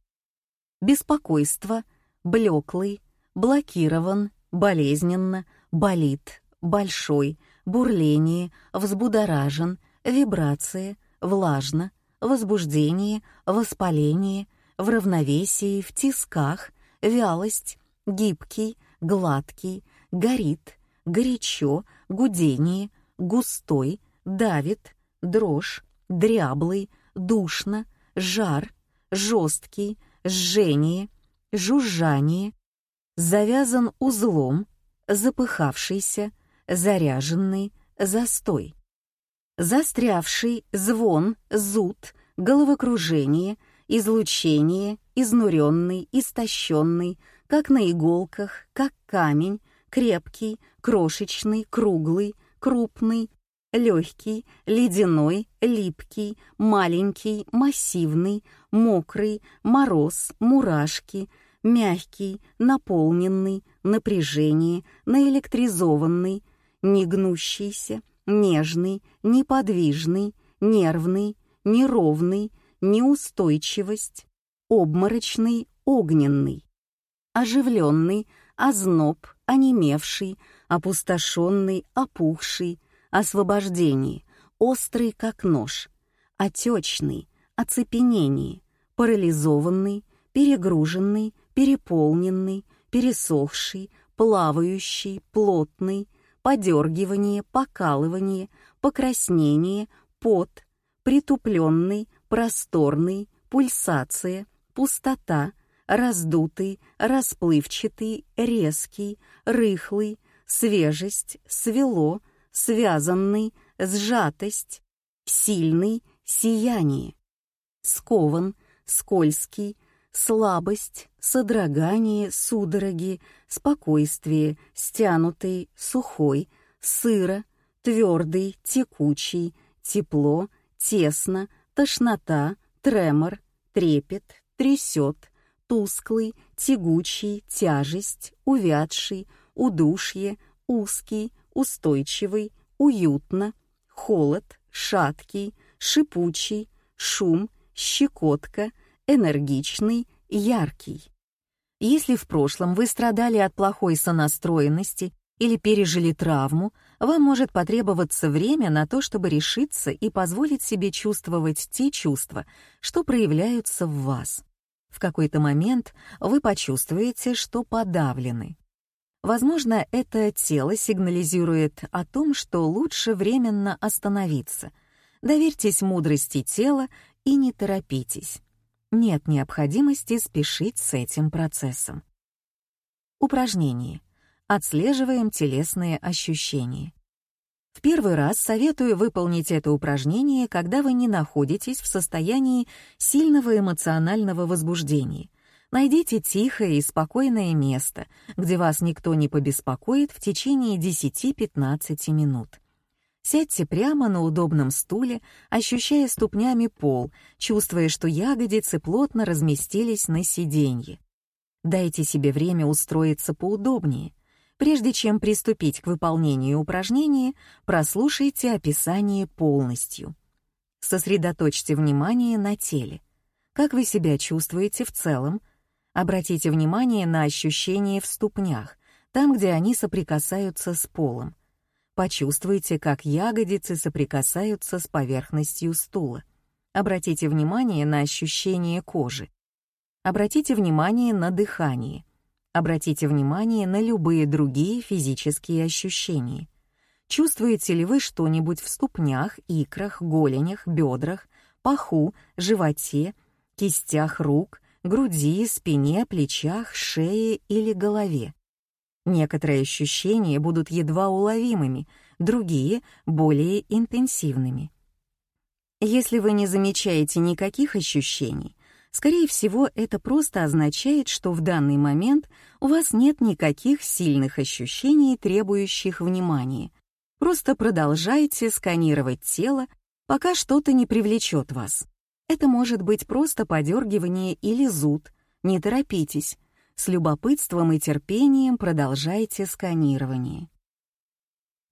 Беспокойство, блеклый, блокирован, болезненно, болит, большой, бурление, взбудоражен — вибрации, влажно, возбуждение, воспаление, в равновесии, в тисках, вялость, гибкий, гладкий, горит, горячо, гудение, густой, давит, дрожь, дряблый, душно, жар, жесткий, жжение, жужжание, завязан узлом, запыхавшийся, заряженный, застой застрявший, звон, зуд, головокружение, излучение, изнуренный, истощенный, как на иголках, как камень, крепкий, крошечный, круглый, крупный, легкий, ледяной, липкий, маленький, массивный, мокрый, мороз, мурашки, мягкий, наполненный, напряжение, наэлектризованный, негнущийся, нежный, неподвижный, нервный, неровный, неустойчивость, обморочный, огненный, оживленный, озноб, онемевший, опустошенный, опухший, освобождение, острый как нож, отечный, оцепенение, парализованный, перегруженный, переполненный, пересохший, плавающий, плотный, подергивание, покалывание, покраснение, пот, притупленный, просторный, пульсация, пустота, раздутый, расплывчатый, резкий, рыхлый, свежесть, свело, связанный, сжатость, сильный, сияние, скован, скользкий, слабость, содрогание, судороги, спокойствие, стянутый, сухой, сыро, твердый, текучий, тепло, тесно, тошнота, тремор, трепет, трясет, тусклый, тягучий, тяжесть, увядший, удушье, узкий, устойчивый, уютно, холод, шаткий, шипучий, шум, щекотка, энергичный, яркий. Если в прошлом вы страдали от плохой сонастроенности или пережили травму, вам может потребоваться время на то, чтобы решиться и позволить себе чувствовать те чувства, что проявляются в вас. В какой-то момент вы почувствуете, что подавлены. Возможно, это тело сигнализирует о том, что лучше временно остановиться. Доверьтесь мудрости тела и не торопитесь. Нет необходимости спешить с этим процессом. Упражнение. Отслеживаем телесные ощущения. В первый раз советую выполнить это упражнение, когда вы не находитесь в состоянии сильного эмоционального возбуждения. Найдите тихое и спокойное место, где вас никто не побеспокоит в течение 10-15 минут. Сядьте прямо на удобном стуле, ощущая ступнями пол, чувствуя, что ягодицы плотно разместились на сиденье. Дайте себе время устроиться поудобнее. Прежде чем приступить к выполнению упражнения, прослушайте описание полностью. Сосредоточьте внимание на теле. Как вы себя чувствуете в целом? Обратите внимание на ощущения в ступнях, там, где они соприкасаются с полом. Почувствуйте, как ягодицы соприкасаются с поверхностью стула. Обратите внимание на ощущение кожи. Обратите внимание на дыхание. Обратите внимание на любые другие физические ощущения. Чувствуете ли вы что-нибудь в ступнях, икрах, голенях, бедрах, паху, животе, кистях рук, груди, спине, плечах, шее или голове? Некоторые ощущения будут едва уловимыми, другие — более интенсивными. Если вы не замечаете никаких ощущений, Скорее всего, это просто означает, что в данный момент у вас нет никаких сильных ощущений, требующих внимания. Просто продолжайте сканировать тело, пока что-то не привлечет вас. Это может быть просто подергивание или зуд. Не торопитесь. С любопытством и терпением продолжайте сканирование.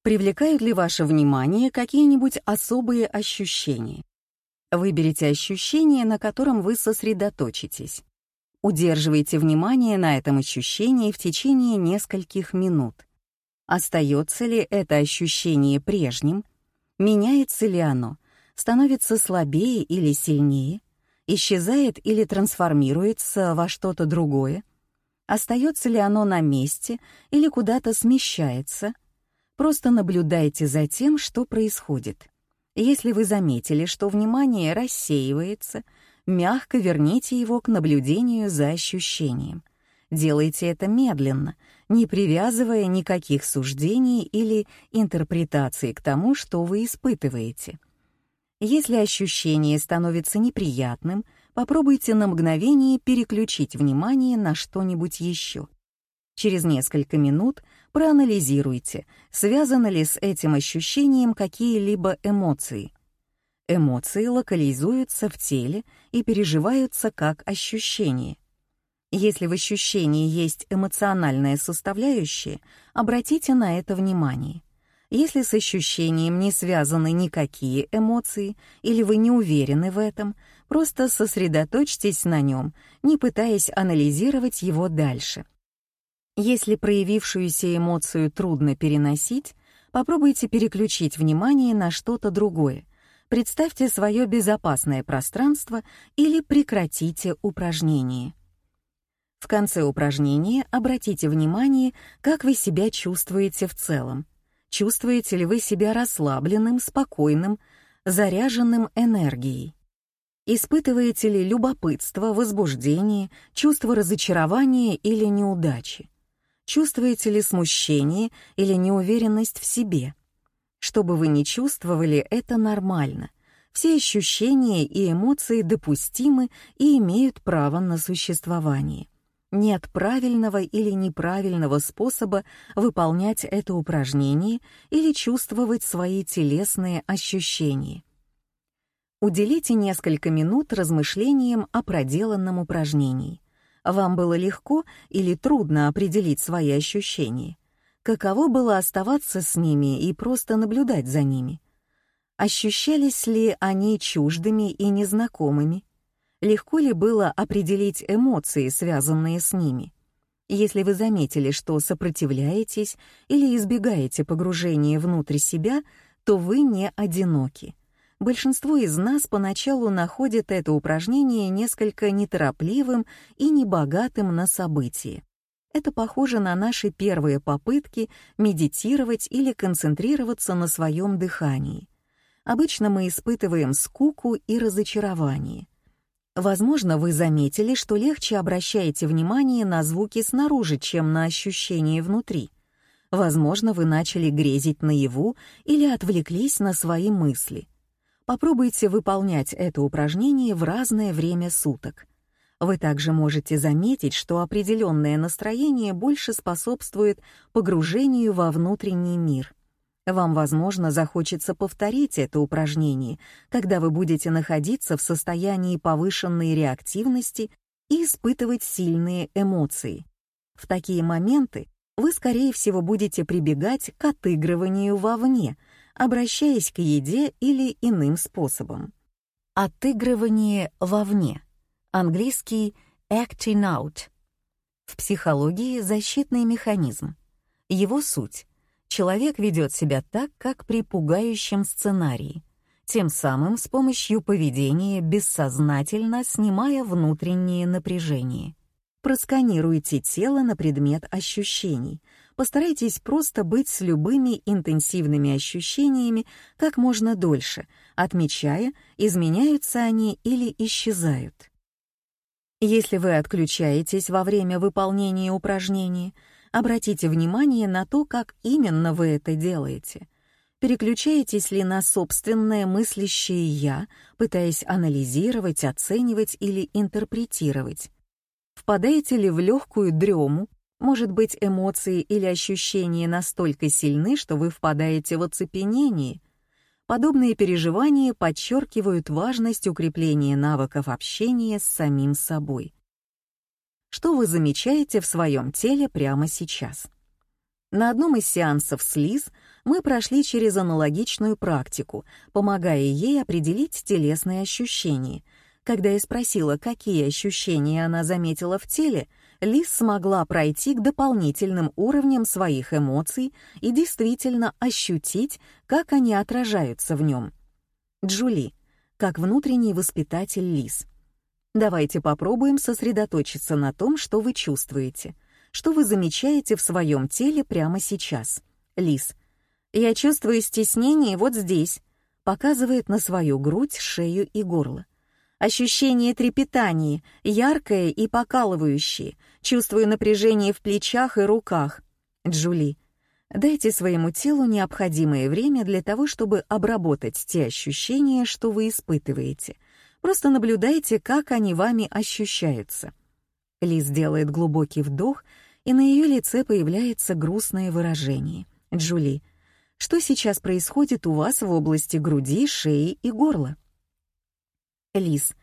Привлекают ли ваше внимание какие-нибудь особые ощущения? Выберите ощущение, на котором вы сосредоточитесь. Удерживайте внимание на этом ощущении в течение нескольких минут. Остается ли это ощущение прежним? Меняется ли оно? Становится слабее или сильнее? Исчезает или трансформируется во что-то другое? Остается ли оно на месте или куда-то смещается? Просто наблюдайте за тем, что происходит. Если вы заметили, что внимание рассеивается, мягко верните его к наблюдению за ощущением. Делайте это медленно, не привязывая никаких суждений или интерпретаций к тому, что вы испытываете. Если ощущение становится неприятным, попробуйте на мгновение переключить внимание на что-нибудь еще. Через несколько минут проанализируйте, связаны ли с этим ощущением какие-либо эмоции. Эмоции локализуются в теле и переживаются как ощущение. Если в ощущении есть эмоциональная составляющая, обратите на это внимание. Если с ощущением не связаны никакие эмоции или вы не уверены в этом, просто сосредоточьтесь на нем, не пытаясь анализировать его дальше. Если проявившуюся эмоцию трудно переносить, попробуйте переключить внимание на что-то другое. Представьте свое безопасное пространство или прекратите упражнение. В конце упражнения обратите внимание, как вы себя чувствуете в целом. Чувствуете ли вы себя расслабленным, спокойным, заряженным энергией? Испытываете ли любопытство, возбуждение, чувство разочарования или неудачи? Чувствуете ли смущение или неуверенность в себе? Что бы вы ни чувствовали, это нормально. Все ощущения и эмоции допустимы и имеют право на существование. Нет правильного или неправильного способа выполнять это упражнение или чувствовать свои телесные ощущения. Уделите несколько минут размышлениям о проделанном упражнении. Вам было легко или трудно определить свои ощущения? Каково было оставаться с ними и просто наблюдать за ними? Ощущались ли они чуждыми и незнакомыми? Легко ли было определить эмоции, связанные с ними? Если вы заметили, что сопротивляетесь или избегаете погружения внутрь себя, то вы не одиноки. Большинство из нас поначалу находит это упражнение несколько неторопливым и небогатым на события. Это похоже на наши первые попытки медитировать или концентрироваться на своем дыхании. Обычно мы испытываем скуку и разочарование. Возможно, вы заметили, что легче обращаете внимание на звуки снаружи, чем на ощущения внутри. Возможно, вы начали грезить наяву или отвлеклись на свои мысли. Попробуйте выполнять это упражнение в разное время суток. Вы также можете заметить, что определенное настроение больше способствует погружению во внутренний мир. Вам, возможно, захочется повторить это упражнение, когда вы будете находиться в состоянии повышенной реактивности и испытывать сильные эмоции. В такие моменты вы, скорее всего, будете прибегать к отыгрыванию вовне, обращаясь к еде или иным способом. Отыгрывание вовне — Английский acting out. В психологии защитный механизм. Его суть. Человек ведет себя так, как при пугающем сценарии, тем самым с помощью поведения бессознательно снимая внутреннее напряжение. Просканируйте тело на предмет ощущений. Постарайтесь просто быть с любыми интенсивными ощущениями как можно дольше, отмечая, изменяются они или исчезают. Если вы отключаетесь во время выполнения упражнений, обратите внимание на то, как именно вы это делаете. Переключаетесь ли на собственное мыслящее «я», пытаясь анализировать, оценивать или интерпретировать? Впадаете ли в легкую дрему? Может быть, эмоции или ощущения настолько сильны, что вы впадаете в оцепенение, Подобные переживания подчеркивают важность укрепления навыков общения с самим собой. Что вы замечаете в своем теле прямо сейчас? На одном из сеансов с Лиз мы прошли через аналогичную практику, помогая ей определить телесные ощущения. Когда я спросила, какие ощущения она заметила в теле, Лиз смогла пройти к дополнительным уровням своих эмоций и действительно ощутить, как они отражаются в нем. Джули, как внутренний воспитатель Лиз. Давайте попробуем сосредоточиться на том, что вы чувствуете, что вы замечаете в своем теле прямо сейчас. Лиз, я чувствую стеснение вот здесь, показывает на свою грудь, шею и горло. Ощущение трепетания, яркое и покалывающее. Чувствую напряжение в плечах и руках. Джули, дайте своему телу необходимое время для того, чтобы обработать те ощущения, что вы испытываете. Просто наблюдайте, как они вами ощущаются. Лиз делает глубокий вдох, и на ее лице появляется грустное выражение. Джули, что сейчас происходит у вас в области груди, шеи и горла? Лис.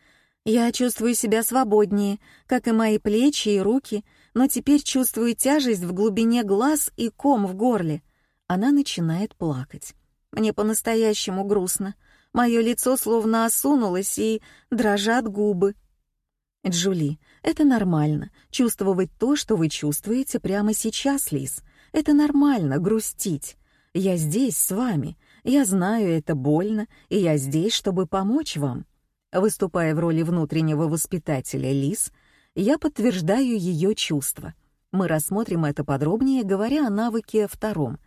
Я чувствую себя свободнее, как и мои плечи и руки, но теперь чувствую тяжесть в глубине глаз и ком в горле. Она начинает плакать. Мне по-настоящему грустно. Мое лицо словно осунулось, и дрожат губы. Джули, это нормально, чувствовать то, что вы чувствуете прямо сейчас, Лис. Это нормально, грустить. Я здесь с вами. Я знаю, это больно, и я здесь, чтобы помочь вам. Выступая в роли внутреннего воспитателя Лис, я подтверждаю ее чувства. Мы рассмотрим это подробнее, говоря о навыке втором.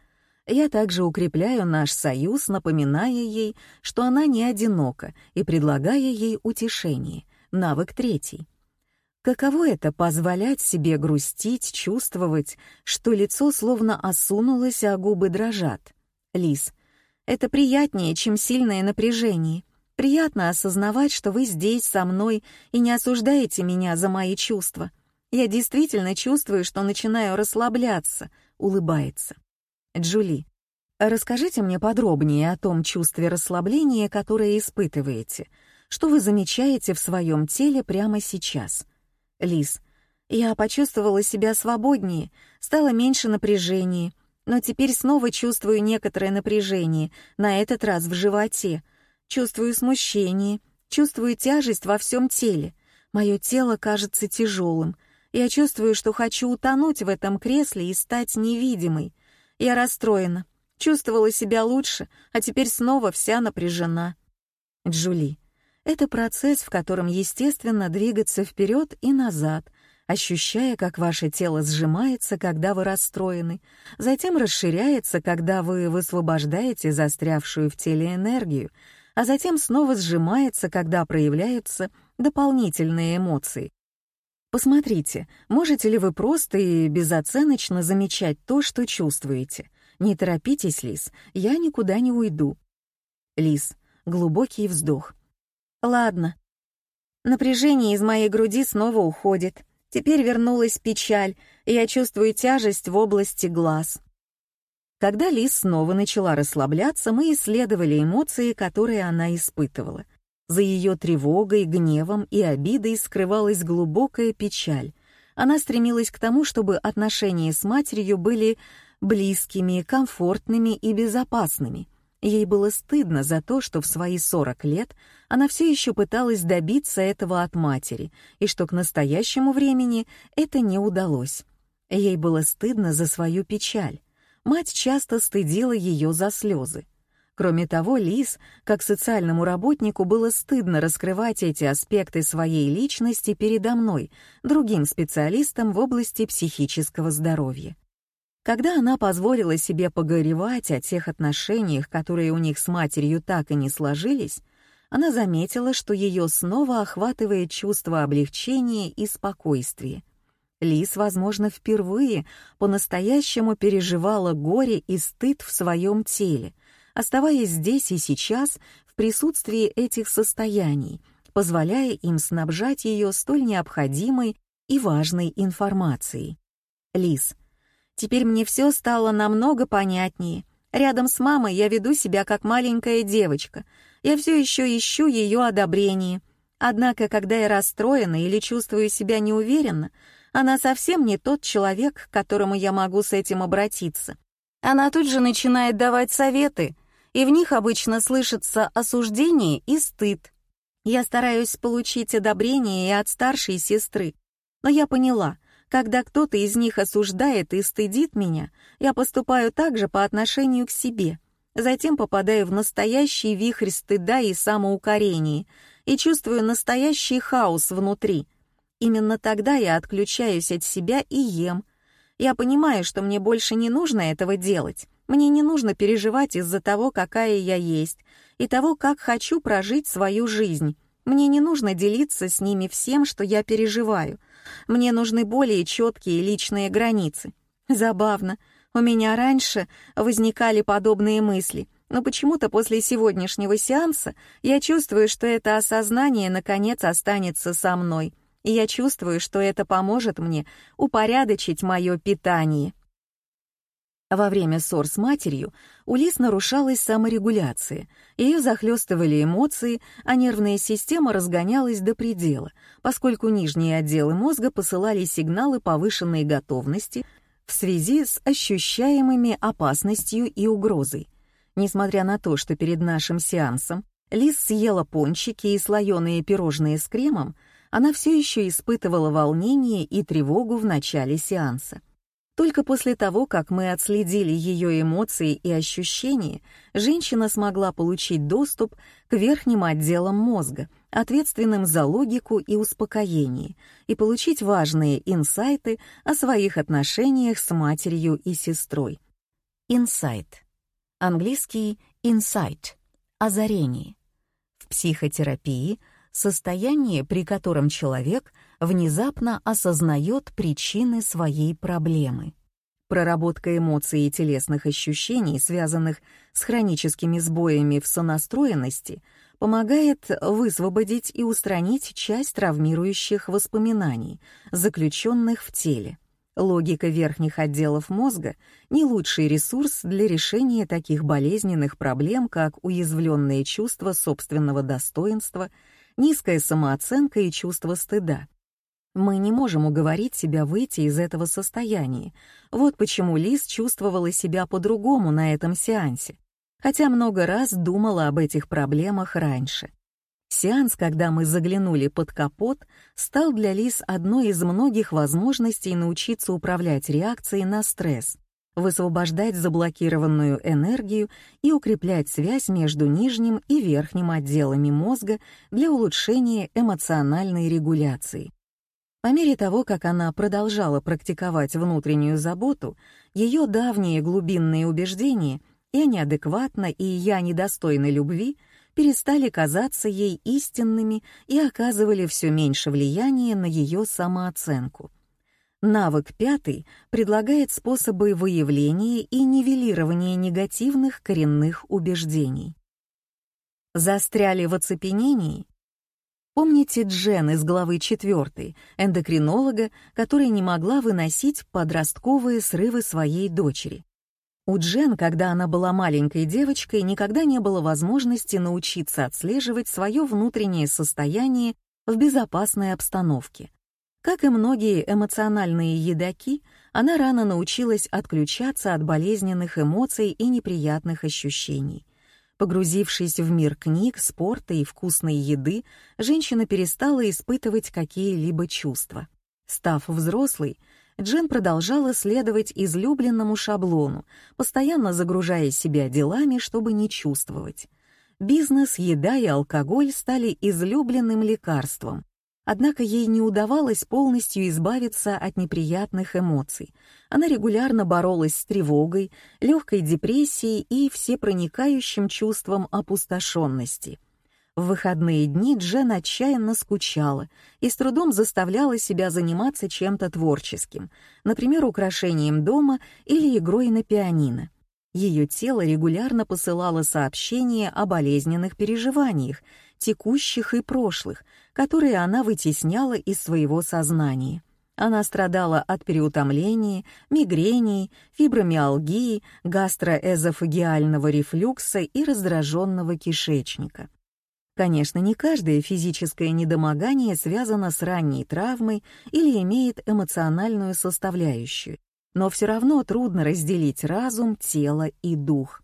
Я также укрепляю наш союз, напоминая ей, что она не одинока, и предлагая ей утешение. Навык третий. Каково это — позволять себе грустить, чувствовать, что лицо словно осунулось, а губы дрожат? Лис. Это приятнее, чем сильное напряжение. Приятно осознавать, что вы здесь со мной и не осуждаете меня за мои чувства. Я действительно чувствую, что начинаю расслабляться, улыбается. Джули, расскажите мне подробнее о том чувстве расслабления, которое испытываете. Что вы замечаете в своем теле прямо сейчас? Лиз, я почувствовала себя свободнее, стало меньше напряжения, но теперь снова чувствую некоторое напряжение, на этот раз в животе — Чувствую смущение, чувствую тяжесть во всем теле. Мое тело кажется тяжелым. Я чувствую, что хочу утонуть в этом кресле и стать невидимой. Я расстроена, чувствовала себя лучше, а теперь снова вся напряжена. Джули, это процесс, в котором естественно двигаться вперед и назад, ощущая, как ваше тело сжимается, когда вы расстроены, затем расширяется, когда вы высвобождаете застрявшую в теле энергию, а затем снова сжимается, когда проявляются дополнительные эмоции. Посмотрите, можете ли вы просто и безоценочно замечать то, что чувствуете. Не торопитесь, Лис, я никуда не уйду. Лис, глубокий вздох. Ладно. Напряжение из моей груди снова уходит. Теперь вернулась печаль, и я чувствую тяжесть в области глаз. Когда Лис снова начала расслабляться, мы исследовали эмоции, которые она испытывала — за ее тревогой, гневом и обидой скрывалась глубокая печаль. Она стремилась к тому, чтобы отношения с матерью были близкими, комфортными и безопасными. Ей было стыдно за то, что в свои 40 лет она все еще пыталась добиться этого от матери, и что к настоящему времени это не удалось. Ей было стыдно за свою печаль. Мать часто стыдила ее за слезы. Кроме того, Лиз, как социальному работнику, было стыдно раскрывать эти аспекты своей личности передо мной, другим специалистам в области психического здоровья. Когда она позволила себе погоревать о тех отношениях, которые у них с матерью так и не сложились, она заметила, что ее снова охватывает чувство облегчения и спокойствия. Лиз, возможно, впервые по-настоящему переживала горе и стыд в своем теле, оставаясь здесь и сейчас в присутствии этих состояний, позволяя им снабжать ее столь необходимой и важной информацией. Лис, теперь мне все стало намного понятнее. Рядом с мамой я веду себя как маленькая девочка. Я все еще ищу ее одобрение. Однако, когда я расстроена или чувствую себя неуверенно, она совсем не тот человек, к которому я могу с этим обратиться. Она тут же начинает давать советы, и в них обычно слышится осуждение и стыд. Я стараюсь получить одобрение и от старшей сестры, но я поняла, когда кто-то из них осуждает и стыдит меня, я поступаю так же по отношению к себе, затем попадаю в настоящий вихрь стыда и самоукорения и чувствую настоящий хаос внутри. Именно тогда я отключаюсь от себя и ем. Я понимаю, что мне больше не нужно этого делать, мне не нужно переживать из-за того, какая я есть, и того, как хочу прожить свою жизнь. Мне не нужно делиться с ними всем, что я переживаю. Мне нужны более четкие личные границы. Забавно. У меня раньше возникали подобные мысли, но почему-то после сегодняшнего сеанса я чувствую, что это осознание наконец останется со мной, и я чувствую, что это поможет мне упорядочить мое питание. Во время ссор с матерью у Лис нарушалась саморегуляция, ее захлестывали эмоции, а нервная система разгонялась до предела, поскольку нижние отделы мозга посылали сигналы повышенной готовности в связи с ощущаемыми опасностью и угрозой. Несмотря на то, что перед нашим сеансом Лис съела пончики и слоеные пирожные с кремом, она все еще испытывала волнение и тревогу в начале сеанса. Только после того, как мы отследили ее эмоции и ощущения, женщина смогла получить доступ к верхним отделам мозга, ответственным за логику и успокоение, и получить важные инсайты о своих отношениях с матерью и сестрой. Инсайт. Английский insight — озарение. В психотерапии — состояние, при котором человек — внезапно осознает причины своей проблемы. Проработка эмоций и телесных ощущений, связанных с хроническими сбоями в сонастроенности, помогает высвободить и устранить часть травмирующих воспоминаний, заключенных в теле. Логика верхних отделов мозга — не лучший ресурс для решения таких болезненных проблем, как уязвленные чувства собственного достоинства, низкая самооценка и чувство стыда. Мы не можем уговорить себя выйти из этого состояния. Вот почему Лиз чувствовала себя по-другому на этом сеансе, хотя много раз думала об этих проблемах раньше. Сеанс, когда мы заглянули под капот, стал для Лиз одной из многих возможностей научиться управлять реакцией на стресс, высвобождать заблокированную энергию и укреплять связь между нижним и верхним отделами мозга для улучшения эмоциональной регуляции. По мере того, как она продолжала практиковать внутреннюю заботу, ее давние глубинные убеждения «я неадекватна» и «я недостойна любви» перестали казаться ей истинными и оказывали все меньше влияния на ее самооценку. Навык пятый предлагает способы выявления и нивелирования негативных коренных убеждений. Застряли в оцепенении? Помните Джен из главы 4, эндокринолога, которая не могла выносить подростковые срывы своей дочери? У Джен, когда она была маленькой девочкой, никогда не было возможности научиться отслеживать свое внутреннее состояние в безопасной обстановке. Как и многие эмоциональные едоки, она рано научилась отключаться от болезненных эмоций и неприятных ощущений. Погрузившись в мир книг, спорта и вкусной еды, женщина перестала испытывать какие-либо чувства. Став взрослой, Джен продолжала следовать излюбленному шаблону, постоянно загружая себя делами, чтобы не чувствовать. Бизнес, еда и алкоголь стали излюбленным лекарством, Однако ей не удавалось полностью избавиться от неприятных эмоций. Она регулярно боролась с тревогой, легкой депрессией и всепроникающим чувством опустошенности. В выходные дни Джен отчаянно скучала и с трудом заставляла себя заниматься чем-то творческим, например, украшением дома или игрой на пианино. Ее тело регулярно посылало сообщения о болезненных переживаниях, текущих и прошлых, которые она вытесняла из своего сознания. Она страдала от переутомления, мигрени, фибромиалгии, гастроэзофагиального рефлюкса и раздраженного кишечника. Конечно, не каждое физическое недомогание связано с ранней травмой или имеет эмоциональную составляющую, но все равно трудно разделить разум, тело и дух.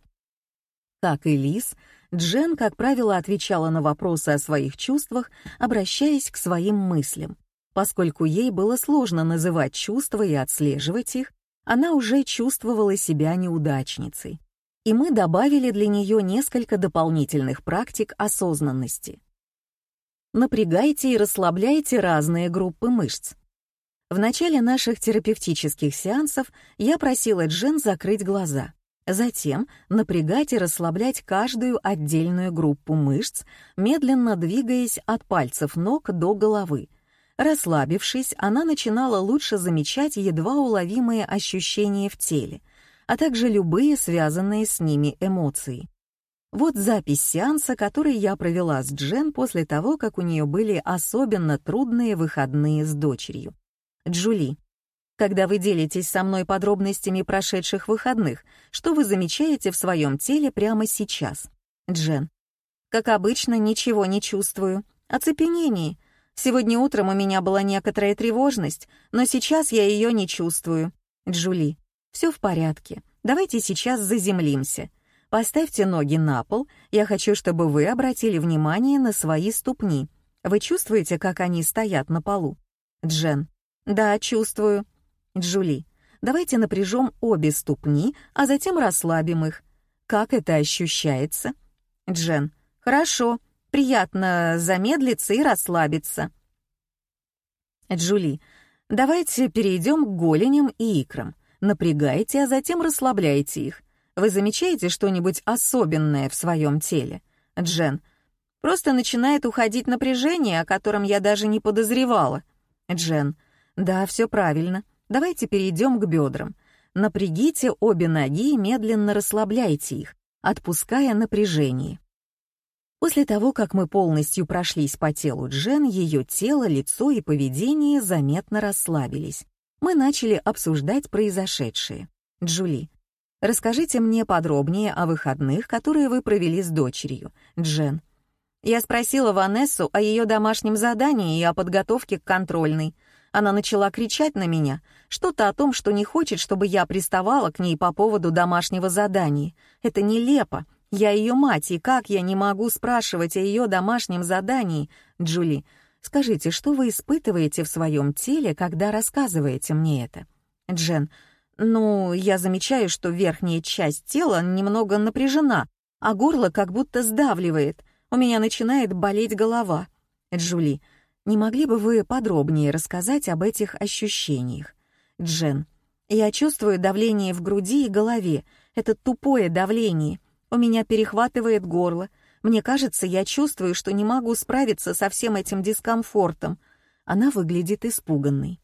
Как и Лис, Джен, как правило, отвечала на вопросы о своих чувствах, обращаясь к своим мыслям. Поскольку ей было сложно называть чувства и отслеживать их, она уже чувствовала себя неудачницей. И мы добавили для нее несколько дополнительных практик осознанности. Напрягайте и расслабляйте разные группы мышц. В начале наших терапевтических сеансов я просила Джен закрыть глаза. Затем напрягать и расслаблять каждую отдельную группу мышц, медленно двигаясь от пальцев ног до головы. Расслабившись, она начинала лучше замечать едва уловимые ощущения в теле, а также любые связанные с ними эмоции. Вот запись сеанса, который я провела с Джен после того, как у нее были особенно трудные выходные с дочерью. Джули, когда вы делитесь со мной подробностями прошедших выходных, что вы замечаете в своем теле прямо сейчас? Джен. Как обычно, ничего не чувствую. Оцепенение. Сегодня утром у меня была некоторая тревожность, но сейчас я ее не чувствую. Джули. Все в порядке. Давайте сейчас заземлимся. Поставьте ноги на пол. Я хочу, чтобы вы обратили внимание на свои ступни. Вы чувствуете, как они стоят на полу? Джен. Да, чувствую. Джули, давайте напряжем обе ступни, а затем расслабим их. Как это ощущается? Джен, хорошо, приятно замедлиться и расслабиться. Джули, давайте перейдем к голеням и икрам. Напрягайте, а затем расслабляйте их. Вы замечаете что-нибудь особенное в своем теле? Джен, просто начинает уходить напряжение, о котором я даже не подозревала. Джен, да, все правильно. Давайте перейдем к бедрам. Напрягите обе ноги и медленно расслабляйте их, отпуская напряжение. После того, как мы полностью прошлись по телу Джен, ее тело, лицо и поведение заметно расслабились. Мы начали обсуждать произошедшее. Джули, расскажите мне подробнее о выходных, которые вы провели с дочерью. Джен, я спросила Ванессу о ее домашнем задании и о подготовке к контрольной. Она начала кричать на меня, что-то о том, что не хочет, чтобы я приставала к ней по поводу домашнего задания. Это нелепо, Я ее мать, и как я не могу спрашивать о ее домашнем задании? Джули, скажите, что вы испытываете в своем теле, когда рассказываете мне это? Джен, ну, я замечаю, что верхняя часть тела немного напряжена, а горло как будто сдавливает. У меня начинает болеть голова. Джули, не могли бы вы подробнее рассказать об этих ощущениях? Джен, я чувствую давление в груди и голове. Это тупое давление. У меня перехватывает горло. Мне кажется, я чувствую, что не могу справиться со всем этим дискомфортом. Она выглядит испуганной.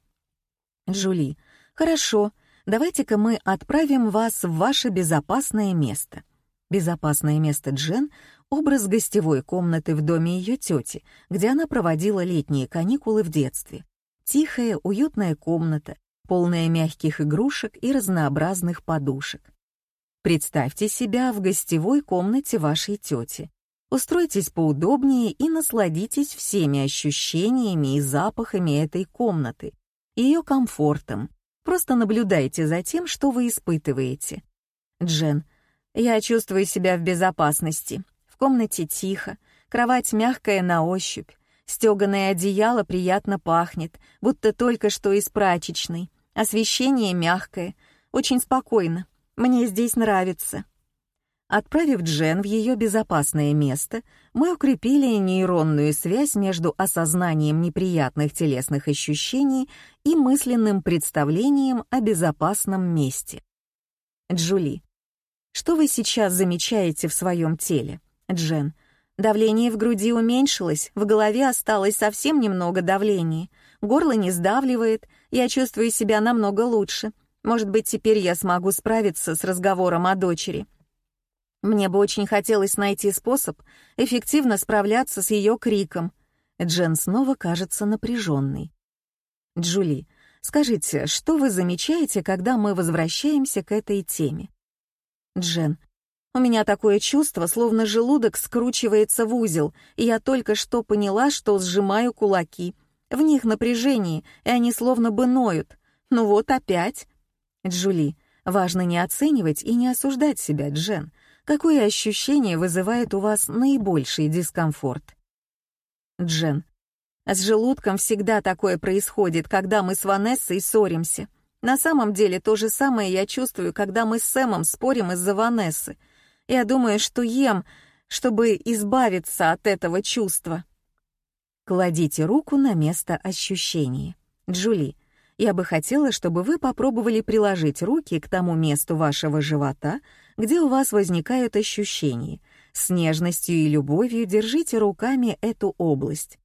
Джули, хорошо, давайте-ка мы отправим вас в ваше безопасное место. Безопасное место Джен — образ гостевой комнаты в доме ее тети, где она проводила летние каникулы в детстве. Тихая, уютная комната, полная мягких игрушек и разнообразных подушек. Представьте себя в гостевой комнате вашей тети. Устройтесь поудобнее и насладитесь всеми ощущениями и запахами этой комнаты, ее комфортом. Просто наблюдайте за тем, что вы испытываете. Джен, я чувствую себя в безопасности. Комнате тихо, кровать мягкая на ощупь, стеганое одеяло приятно пахнет, будто только что из прачечной. Освещение мягкое, очень спокойно. Мне здесь нравится». Отправив Джен в ее безопасное место, мы укрепили нейронную связь между осознанием неприятных телесных ощущений и мысленным представлением о безопасном месте. Джули, что вы сейчас замечаете в своем теле? Джен, давление в груди уменьшилось, в голове осталось совсем немного давления, горло не сдавливает, я чувствую себя намного лучше, может быть, теперь я смогу справиться с разговором о дочери. Мне бы очень хотелось найти способ эффективно справляться с ее криком. Джен снова кажется напряженной. Джули, скажите, что вы замечаете, когда мы возвращаемся к этой теме? Джен, у меня такое чувство, словно желудок скручивается в узел, и я только что поняла, что сжимаю кулаки. В них напряжение, и они словно бы ноют. Ну вот опять. Джули, важно не оценивать и не осуждать себя, Джен. Какое ощущение вызывает у вас наибольший дискомфорт? Джен, с желудком всегда такое происходит, когда мы с Ванессой ссоримся. На самом деле то же самое я чувствую, когда мы с Сэмом спорим из-за Ванессы. Я думаю, что ем, чтобы избавиться от этого чувства. Кладите руку на место ощущения. Джули, я бы хотела, чтобы вы попробовали приложить руки к тому месту вашего живота, где у вас возникают ощущения. С нежностью и любовью держите руками эту область.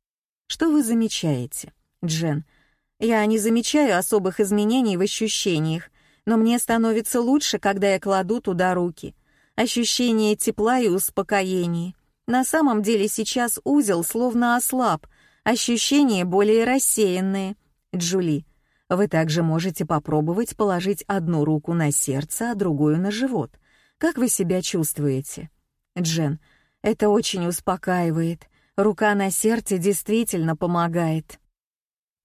Что вы замечаете? Джен, я не замечаю особых изменений в ощущениях, но мне становится лучше, когда я кладу туда руки. Ощущение тепла и успокоения. На самом деле сейчас узел словно ослаб, ощущения более рассеянные. Джули, вы также можете попробовать положить одну руку на сердце, а другую на живот. Как вы себя чувствуете? Джен, это очень успокаивает. Рука на сердце действительно помогает.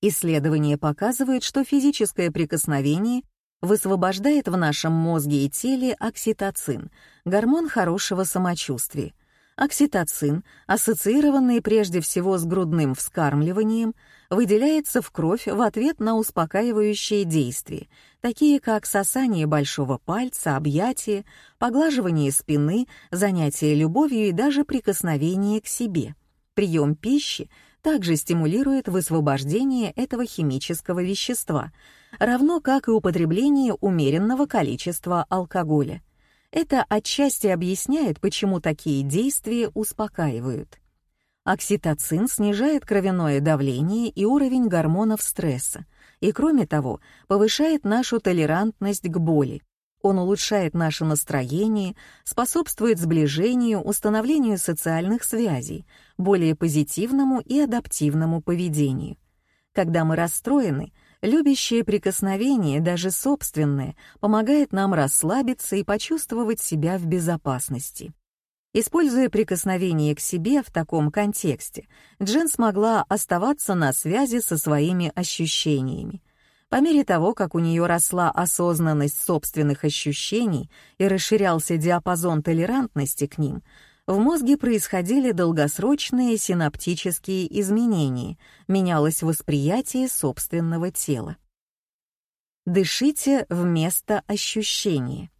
Исследования показывают, что физическое прикосновение высвобождает в нашем мозге и теле окситоцин, гормон хорошего самочувствия. Окситоцин, ассоциированный прежде всего с грудным вскармливанием, выделяется в кровь в ответ на успокаивающие действия, такие как сосание большого пальца, объятие, поглаживание спины, занятие любовью и даже прикосновение к себе. Прием пищи также стимулирует высвобождение этого химического вещества, равно как и употребление умеренного количества алкоголя. Это отчасти объясняет, почему такие действия успокаивают. Окситоцин снижает кровяное давление и уровень гормонов стресса, и, кроме того, повышает нашу толерантность к боли. Он улучшает наше настроение, способствует сближению, установлению социальных связей, более позитивному и адаптивному поведению. Когда мы расстроены, любящее прикосновение, даже собственное, помогает нам расслабиться и почувствовать себя в безопасности. Используя прикосновение к себе в таком контексте, Джен смогла оставаться на связи со своими ощущениями. По мере того, как у нее росла осознанность собственных ощущений и расширялся диапазон толерантности к ним, в мозге происходили долгосрочные синаптические изменения, менялось восприятие собственного тела. Дышите вместо ощущения.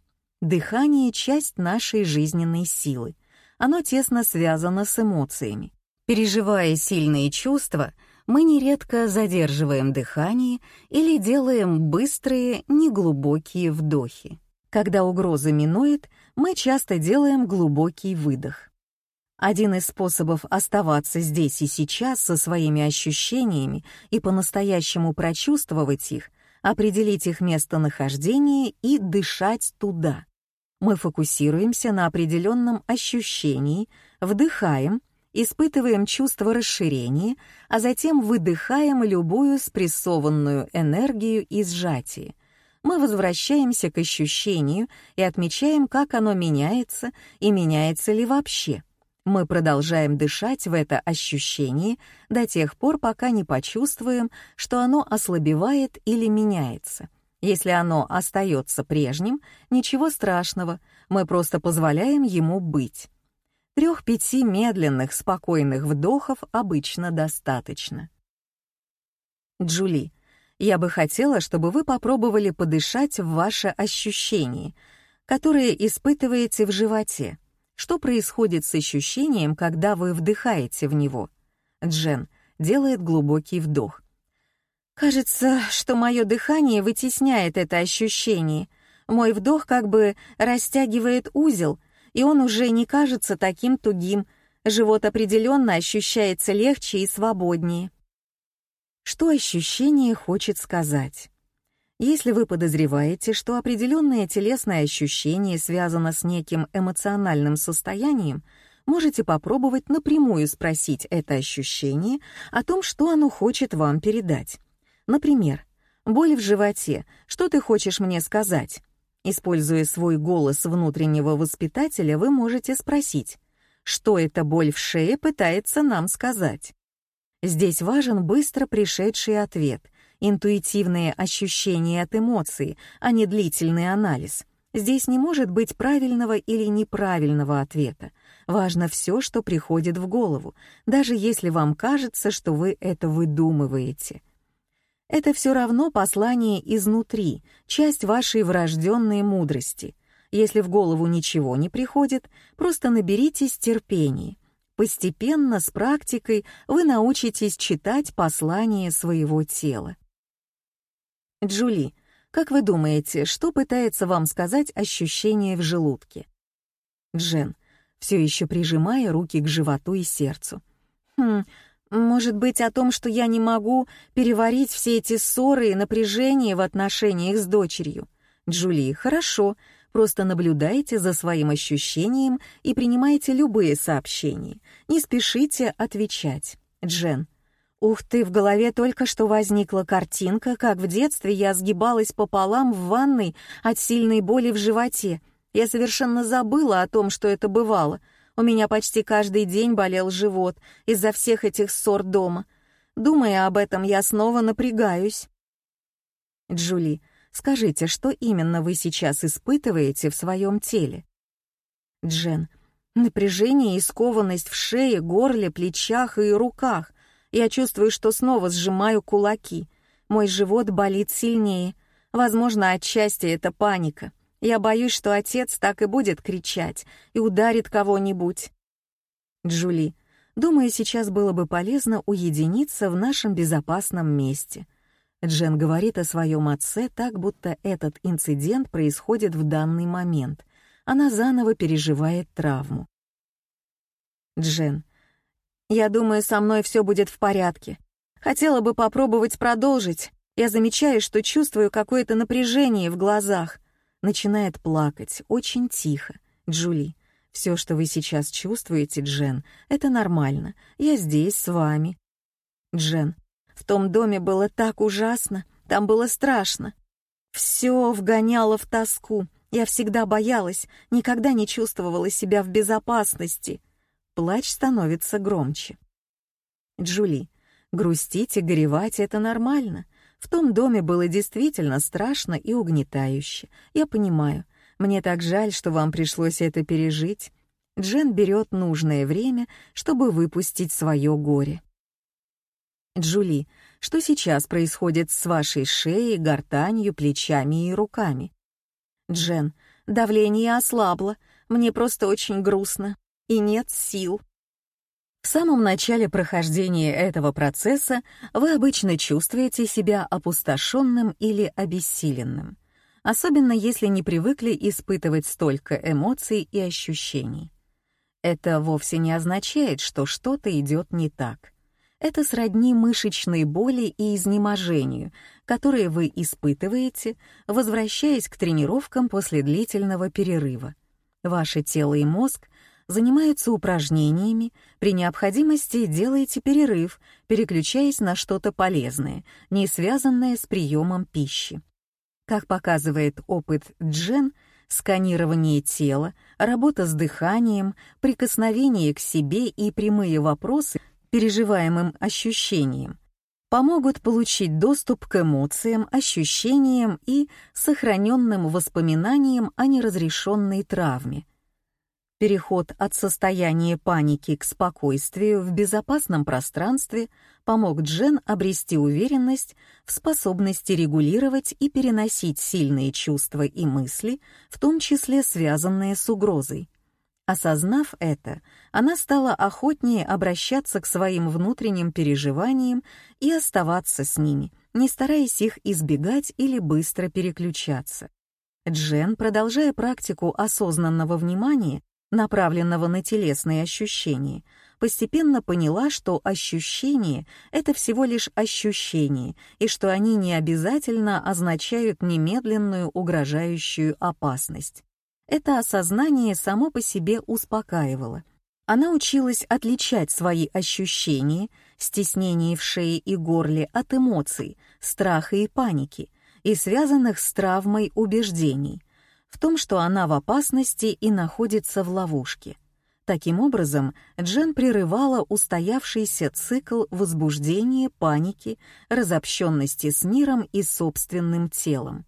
Дыхание — часть нашей жизненной силы. Оно тесно связано с эмоциями. Переживая сильные чувства, мы нередко задерживаем дыхание или делаем быстрые, неглубокие вдохи. Когда угроза минует, мы часто делаем глубокий выдох. Один из способов оставаться здесь и сейчас со своими ощущениями и по-настоящему прочувствовать их — определить их местонахождение и дышать туда. Мы фокусируемся на определенном ощущении, вдыхаем, испытываем чувство расширения, а затем выдыхаем любую спрессованную энергию и сжатие. Мы возвращаемся к ощущению и отмечаем, как оно меняется и меняется ли вообще. Мы продолжаем дышать в это ощущение до тех пор, пока не почувствуем, что оно ослабевает или меняется — если оно остается прежним, ничего страшного, мы просто позволяем ему быть. Трех-пяти медленных, спокойных вдохов обычно достаточно. Джули, я бы хотела, чтобы вы попробовали подышать в ваше ощущение, которое испытываете в животе. Что происходит с ощущением, когда вы вдыхаете в него? Джен делает глубокий вдох. Кажется, что мое дыхание вытесняет это ощущение. Мой вдох как бы растягивает узел, и он уже не кажется таким тугим. Живот определенно ощущается легче и свободнее. Что ощущение хочет сказать? Если вы подозреваете, что определенное телесное ощущение связано с неким эмоциональным состоянием, можете попробовать напрямую спросить это ощущение о том, что оно хочет вам передать. Например, боль в животе, что ты хочешь мне сказать? Используя свой голос внутреннего воспитателя, вы можете спросить, что эта боль в шее пытается нам сказать. Здесь важен быстро пришедший ответ, интуитивные ощущения от эмоций, а не длительный анализ. Здесь не может быть правильного или неправильного ответа. Важно все, что приходит в голову, даже если вам кажется, что вы это выдумываете. Это все равно послание изнутри, часть вашей врожденной мудрости. Если в голову ничего не приходит, просто наберитесь терпения. Постепенно, с практикой, вы научитесь читать послание своего тела. Джули, как вы думаете, что пытается вам сказать ощущение в желудке? Джен, все еще прижимая руки к животу и сердцу. Хм, может быть, о том, что я не могу переварить все эти ссоры и напряжение в отношениях с дочерью. Джули, хорошо, просто наблюдайте за своим ощущением и принимайте любые сообщения. Не спешите отвечать. Джен. Ух ты, в голове только что возникла картинка, как в детстве я сгибалась пополам в ванной от сильной боли в животе. Я совершенно забыла о том, что это бывало — у меня почти каждый день болел живот из-за всех этих ссор дома. Думая об этом, я снова напрягаюсь. Джули, скажите, что именно вы сейчас испытываете в своем теле? Джен, напряжение и скованность в шее, горле, плечах и руках. Я чувствую, что снова сжимаю кулаки. Мой живот болит сильнее. Возможно, отчасти это паника. Я боюсь, что отец так и будет кричать и ударит кого-нибудь. Джули, думаю, сейчас было бы полезно уединиться в нашем безопасном месте. Джен говорит о своем отце так, будто этот инцидент происходит в данный момент. Она заново переживает травму. Джен, я думаю, со мной все будет в порядке. Хотела бы попробовать продолжить. Я замечаю, что чувствую какое-то напряжение в глазах начинает плакать, очень тихо. «Джули, все, что вы сейчас чувствуете, Джен, это нормально. Я здесь, с вами». Джен, в том доме было так ужасно, там было страшно. Все вгоняло в тоску. Я всегда боялась, никогда не чувствовала себя в безопасности. Плач становится громче. Джули, грустить и горевать — это нормально. В том доме было действительно страшно и угнетающе. Я понимаю. Мне так жаль, что вам пришлось это пережить. Джен берет нужное время, чтобы выпустить свое горе. Джули, что сейчас происходит с вашей шеей, гортанью, плечами и руками? Джен, давление ослабло, мне просто очень грустно и нет сил. В самом начале прохождения этого процесса вы обычно чувствуете себя опустошенным или обессиленным, особенно если не привыкли испытывать столько эмоций и ощущений. Это вовсе не означает, что что-то идет не так. Это сродни мышечной боли и изнеможению, которые вы испытываете, возвращаясь к тренировкам после длительного перерыва. Ваше тело и мозг занимаются упражнениями, при необходимости делаете перерыв, переключаясь на что-то полезное, не связанное с приемом пищи. Как показывает опыт Джен, сканирование тела, работа с дыханием, прикосновение к себе и прямые вопросы переживаемым ощущениям помогут получить доступ к эмоциям, ощущениям и сохраненным воспоминаниям о неразрешенной травме, Переход от состояния паники к спокойствию в безопасном пространстве помог Джен обрести уверенность в способности регулировать и переносить сильные чувства и мысли, в том числе связанные с угрозой. Осознав это, она стала охотнее обращаться к своим внутренним переживаниям и оставаться с ними, не стараясь их избегать или быстро переключаться. Джен, продолжая практику осознанного внимания, направленного на телесные ощущения, постепенно поняла, что ощущения — это всего лишь ощущения, и что они не обязательно означают немедленную угрожающую опасность. Это осознание само по себе успокаивало. Она училась отличать свои ощущения, стеснение в шее и горле от эмоций, страха и паники, и связанных с травмой убеждений — в том, что она в опасности и находится в ловушке. Таким образом, Джен прерывала устоявшийся цикл возбуждения, паники, разобщенности с миром и собственным телом.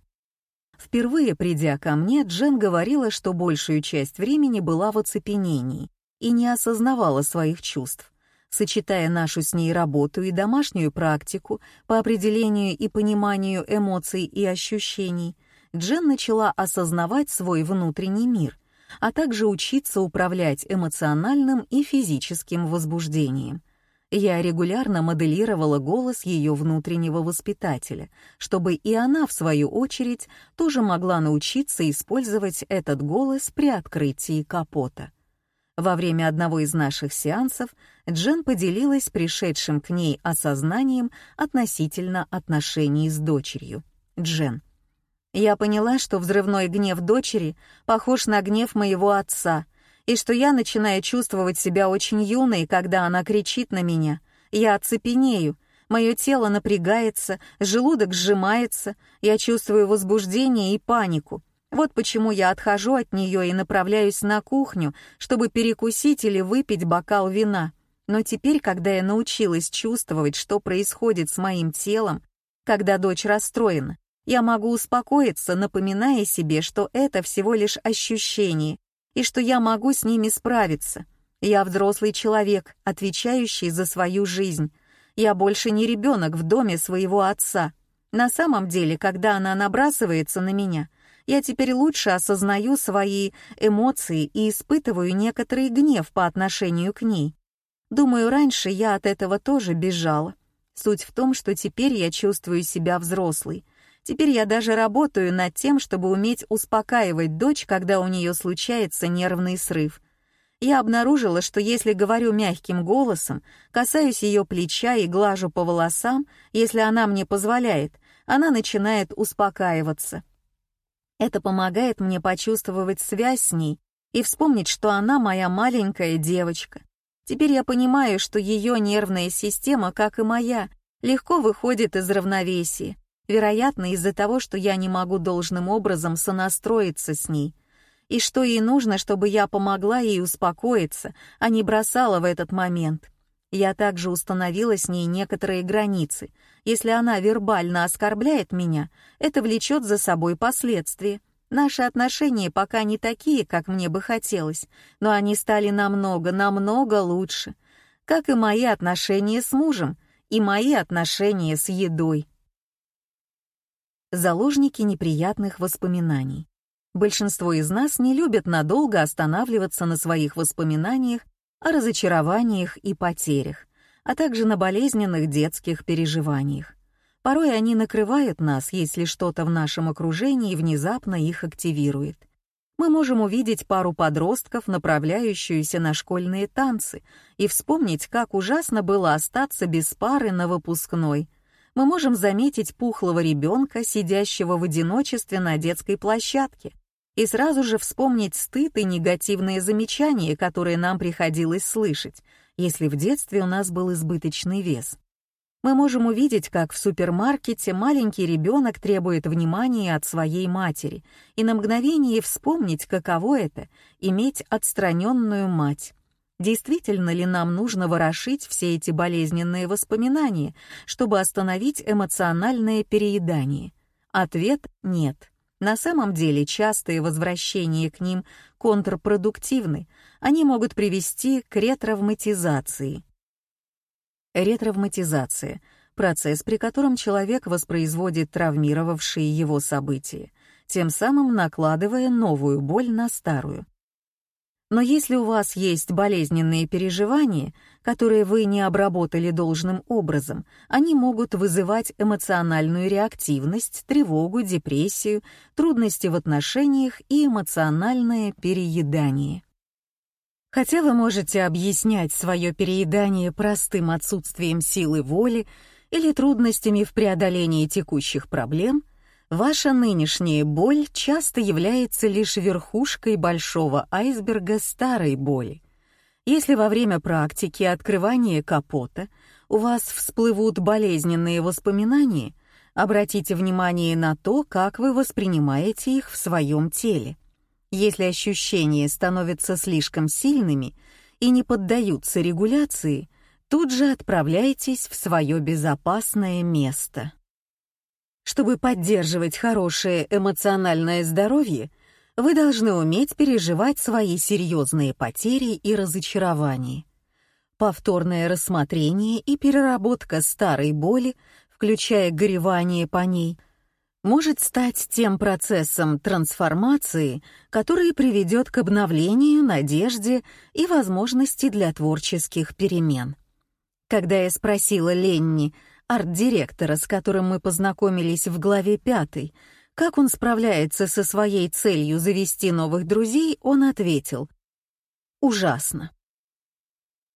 Впервые придя ко мне, Джен говорила, что большую часть времени была в оцепенении и не осознавала своих чувств. Сочетая нашу с ней работу и домашнюю практику по определению и пониманию эмоций и ощущений, Джен начала осознавать свой внутренний мир, а также учиться управлять эмоциональным и физическим возбуждением. Я регулярно моделировала голос ее внутреннего воспитателя, чтобы и она, в свою очередь, тоже могла научиться использовать этот голос при открытии капота. Во время одного из наших сеансов Джен поделилась пришедшим к ней осознанием относительно отношений с дочерью. Джен — я поняла, что взрывной гнев дочери похож на гнев моего отца, и что я начинаю чувствовать себя очень юной, когда она кричит на меня. Я оцепенею, мое тело напрягается, желудок сжимается, я чувствую возбуждение и панику. Вот почему я отхожу от нее и направляюсь на кухню, чтобы перекусить или выпить бокал вина. Но теперь, когда я научилась чувствовать, что происходит с моим телом, когда дочь расстроена, я могу успокоиться, напоминая себе, что это всего лишь ощущение, и что я могу с ними справиться. Я взрослый человек, отвечающий за свою жизнь. Я больше не ребенок в доме своего отца. На самом деле, когда она набрасывается на меня, я теперь лучше осознаю свои эмоции и испытываю некоторый гнев по отношению к ней. Думаю, раньше я от этого тоже бежала. Суть в том, что теперь я чувствую себя взрослой, Теперь я даже работаю над тем, чтобы уметь успокаивать дочь, когда у нее случается нервный срыв. Я обнаружила, что если говорю мягким голосом, касаюсь ее плеча и глажу по волосам, если она мне позволяет, она начинает успокаиваться. Это помогает мне почувствовать связь с ней и вспомнить, что она моя маленькая девочка. Теперь я понимаю, что ее нервная система, как и моя, легко выходит из равновесия, вероятно, из-за того, что я не могу должным образом сонастроиться с ней, и что ей нужно, чтобы я помогла ей успокоиться, а не бросала в этот момент. Я также установила с ней некоторые границы. Если она вербально оскорбляет меня, это влечет за собой последствия. Наши отношения пока не такие, как мне бы хотелось, но они стали намного, намного лучше. Как и мои отношения с мужем, и мои отношения с едой. Заложники неприятных воспоминаний. Большинство из нас не любят надолго останавливаться на своих воспоминаниях о разочарованиях и потерях, а также на болезненных детских переживаниях. Порой они накрывают нас, если что-то в нашем окружении внезапно их активирует. Мы можем увидеть пару подростков, направляющуюся на школьные танцы, и вспомнить, как ужасно было остаться без пары на выпускной. Мы можем заметить пухлого ребенка, сидящего в одиночестве на детской площадке, и сразу же вспомнить стыд и негативные замечания, которые нам приходилось слышать, если в детстве у нас был избыточный вес. Мы можем увидеть, как в супермаркете маленький ребенок требует внимания от своей матери, и на мгновение вспомнить, каково это — иметь отстраненную мать. Действительно ли нам нужно ворошить все эти болезненные воспоминания, чтобы остановить эмоциональное переедание? Ответ — нет. На самом деле частые возвращения к ним контрпродуктивны, они могут привести к ретравматизации. Ретравматизация — процесс, при котором человек воспроизводит травмировавшие его события, тем самым накладывая новую боль на старую. Но если у вас есть болезненные переживания, которые вы не обработали должным образом, они могут вызывать эмоциональную реактивность, тревогу, депрессию, трудности в отношениях и эмоциональное переедание. Хотя вы можете объяснять свое переедание простым отсутствием силы воли или трудностями в преодолении текущих проблем — Ваша нынешняя боль часто является лишь верхушкой большого айсберга старой боли. Если во время практики открывания капота у вас всплывут болезненные воспоминания, обратите внимание на то, как вы воспринимаете их в своем теле. Если ощущения становятся слишком сильными и не поддаются регуляции, тут же отправляйтесь в свое безопасное место. Чтобы поддерживать хорошее эмоциональное здоровье, вы должны уметь переживать свои серьезные потери и разочарования. Повторное рассмотрение и переработка старой боли, включая горевание по ней, может стать тем процессом трансформации, который приведет к обновлению, надежде и возможности для творческих перемен. Когда я спросила Ленни, арт-директора, с которым мы познакомились в главе пятой, как он справляется со своей целью завести новых друзей, он ответил «Ужасно».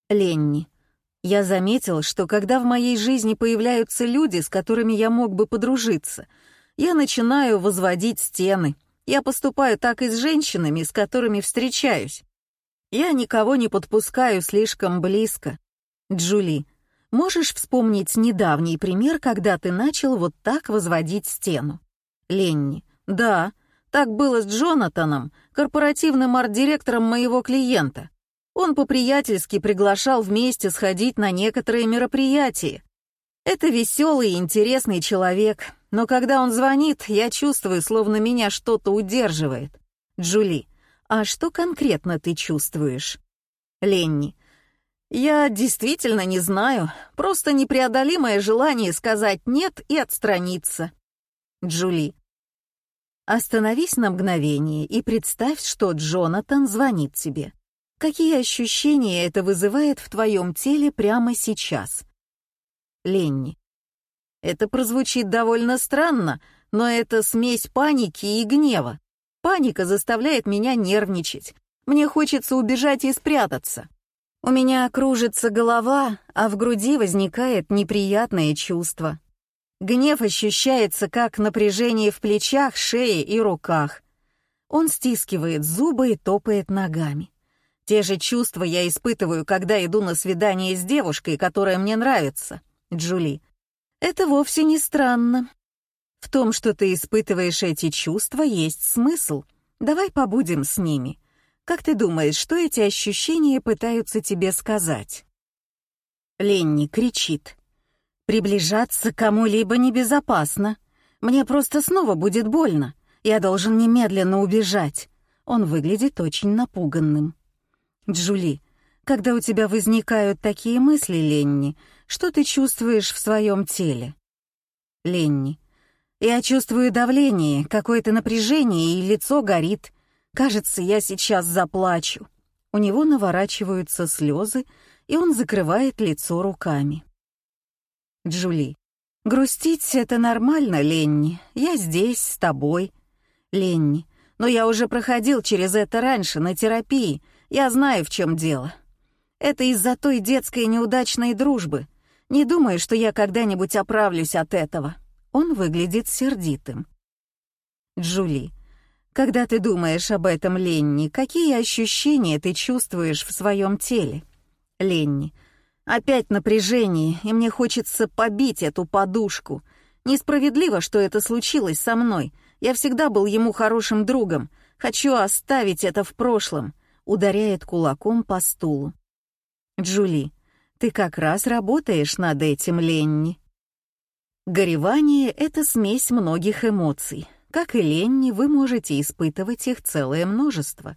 Ленни. Я заметил, что когда в моей жизни появляются люди, с которыми я мог бы подружиться, я начинаю возводить стены. Я поступаю так и с женщинами, с которыми встречаюсь. Я никого не подпускаю слишком близко. Джули. Можешь вспомнить недавний пример, когда ты начал вот так возводить стену? Ленни. Да, так было с Джонатаном, корпоративным арт-директором моего клиента. Он по-приятельски приглашал вместе сходить на некоторые мероприятия. Это веселый и интересный человек, но когда он звонит, я чувствую, словно меня что-то удерживает. Джули, а что конкретно ты чувствуешь? Ленни, я действительно не знаю, просто непреодолимое желание сказать «нет» и отстраниться. Джули. Остановись на мгновение и представь, что Джонатан звонит тебе. Какие ощущения это вызывает в твоем теле прямо сейчас? Ленни. Это прозвучит довольно странно, но это смесь паники и гнева. Паника заставляет меня нервничать. Мне хочется убежать и спрятаться. У меня кружится голова, а в груди возникает неприятное чувство. Гнев ощущается как напряжение в плечах, шее и руках. Он стискивает зубы и топает ногами. Те же чувства я испытываю, когда иду на свидание с девушкой, которая мне нравится. Джули. Это вовсе не странно. В том, что ты испытываешь эти чувства, есть смысл. Давай побудем с ними. Как ты думаешь, что эти ощущения пытаются тебе сказать? Ленни кричит. «Приближаться к кому-либо небезопасно. Мне просто снова будет больно. Я должен немедленно убежать». Он выглядит очень напуганным. «Джули, когда у тебя возникают такие мысли, Ленни, что ты чувствуешь в своем теле?» Ленни. «Я чувствую давление, какое-то напряжение, и лицо горит. Кажется, я сейчас заплачу». У него наворачиваются слезы, и он закрывает лицо руками. Джули. «Грустить — это нормально, Ленни. Я здесь, с тобой». Ленни. «Но я уже проходил через это раньше, на терапии. Я знаю, в чем дело. Это из-за той детской неудачной дружбы. Не думаю, что я когда-нибудь оправлюсь от этого». Он выглядит сердитым. Джули. «Когда ты думаешь об этом, Ленни, какие ощущения ты чувствуешь в своем теле?» Ленни. «Опять напряжение, и мне хочется побить эту подушку. Несправедливо, что это случилось со мной. Я всегда был ему хорошим другом. Хочу оставить это в прошлом», — ударяет кулаком по стулу. Джули, ты как раз работаешь над этим, Ленни. Горевание — это смесь многих эмоций. Как и Ленни, вы можете испытывать их целое множество.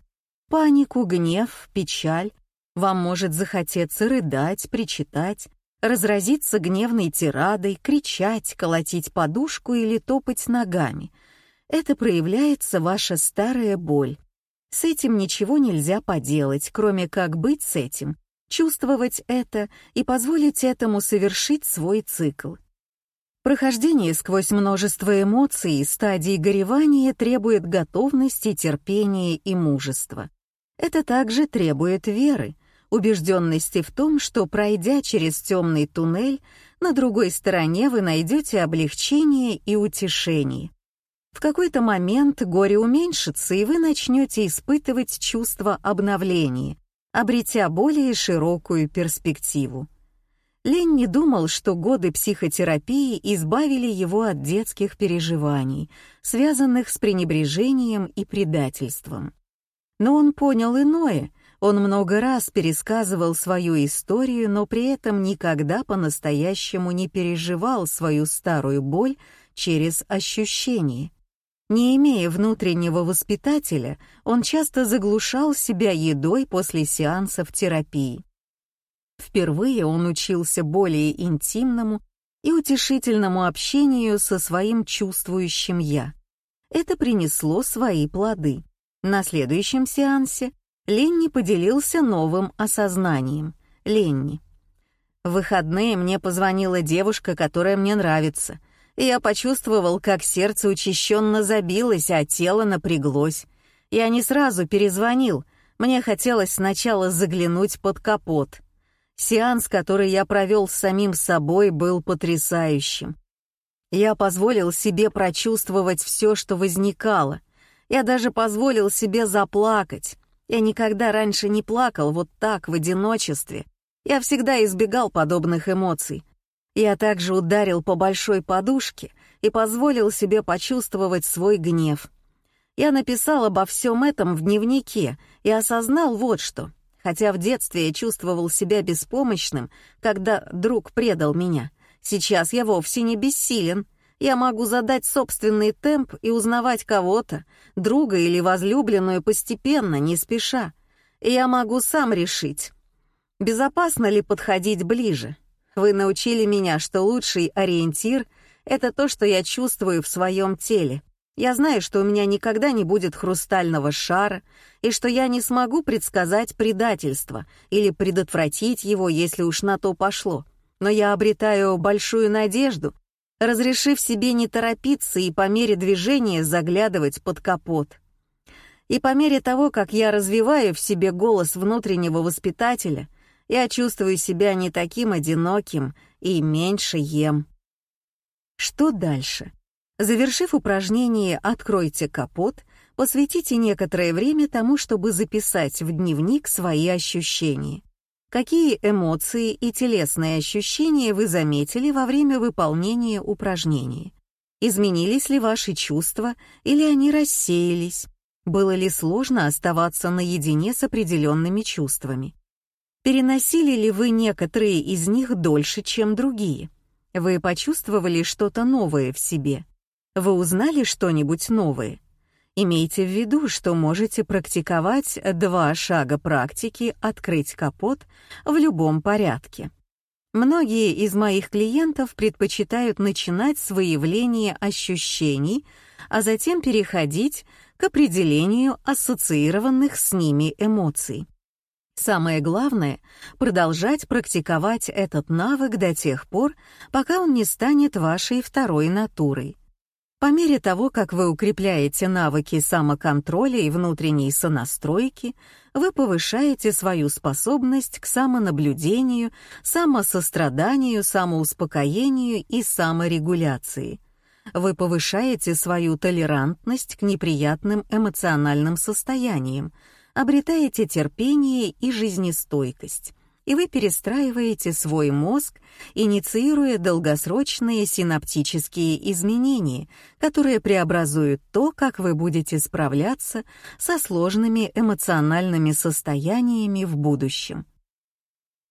Панику, гнев, печаль. Вам может захотеться рыдать, причитать, разразиться гневной тирадой, кричать, колотить подушку или топать ногами. Это проявляется ваша старая боль. С этим ничего нельзя поделать, кроме как быть с этим чувствовать это и позволить этому совершить свой цикл. Прохождение сквозь множество эмоций и стадий горевания требует готовности, терпения и мужества. Это также требует веры, убежденности в том, что, пройдя через темный туннель, на другой стороне вы найдете облегчение и утешение. В какой-то момент горе уменьшится, и вы начнете испытывать чувство обновления, обретя более широкую перспективу. Ленни думал, что годы психотерапии избавили его от детских переживаний, связанных с пренебрежением и предательством. Но он понял иное, он много раз пересказывал свою историю, но при этом никогда по-настоящему не переживал свою старую боль через ощущение. Не имея внутреннего воспитателя, он часто заглушал себя едой после сеансов терапии. Впервые он учился более интимному и утешительному общению со своим чувствующим «я». Это принесло свои плоды. На следующем сеансе Ленни поделился новым осознанием. Ленни. В выходные мне позвонила девушка, которая мне нравится — я почувствовал, как сердце учащенно забилось, а тело напряглось. Я не сразу перезвонил, мне хотелось сначала заглянуть под капот. Сеанс, который я провел с самим собой, был потрясающим. Я позволил себе прочувствовать все, что возникало. Я даже позволил себе заплакать. Я никогда раньше не плакал вот так, в одиночестве. Я всегда избегал подобных эмоций, я также ударил по большой подушке и позволил себе почувствовать свой гнев. Я написал обо всем этом в дневнике и осознал вот что. Хотя в детстве я чувствовал себя беспомощным, когда друг предал меня, сейчас я вовсе не бессилен. Я могу задать собственный темп и узнавать кого-то, друга или возлюбленную постепенно, не спеша. И я могу сам решить, безопасно ли подходить ближе, вы научили меня, что лучший ориентир — это то, что я чувствую в своем теле. Я знаю, что у меня никогда не будет хрустального шара, и что я не смогу предсказать предательство или предотвратить его, если уж на то пошло. Но я обретаю большую надежду, разрешив себе не торопиться и по мере движения заглядывать под капот. И по мере того, как я развиваю в себе голос внутреннего воспитателя — я чувствую себя не таким одиноким и меньше ем. Что дальше? Завершив упражнение «Откройте капот», посвятите некоторое время тому, чтобы записать в дневник свои ощущения. Какие эмоции и телесные ощущения вы заметили во время выполнения упражнения? Изменились ли ваши чувства или они рассеялись? Было ли сложно оставаться наедине с определенными чувствами? Переносили ли вы некоторые из них дольше, чем другие? Вы почувствовали что-то новое в себе? Вы узнали что-нибудь новое? Имейте в виду, что можете практиковать два шага практики «открыть капот» в любом порядке. Многие из моих клиентов предпочитают начинать с выявления ощущений, а затем переходить к определению ассоциированных с ними эмоций. Самое главное — продолжать практиковать этот навык до тех пор, пока он не станет вашей второй натурой. По мере того, как вы укрепляете навыки самоконтроля и внутренней сонастройки, вы повышаете свою способность к самонаблюдению, самосостраданию, самоуспокоению и саморегуляции. Вы повышаете свою толерантность к неприятным эмоциональным состояниям, обретаете терпение и жизнестойкость и вы перестраиваете свой мозг, инициируя долгосрочные синаптические изменения, которые преобразуют то, как вы будете справляться со сложными эмоциональными состояниями в будущем.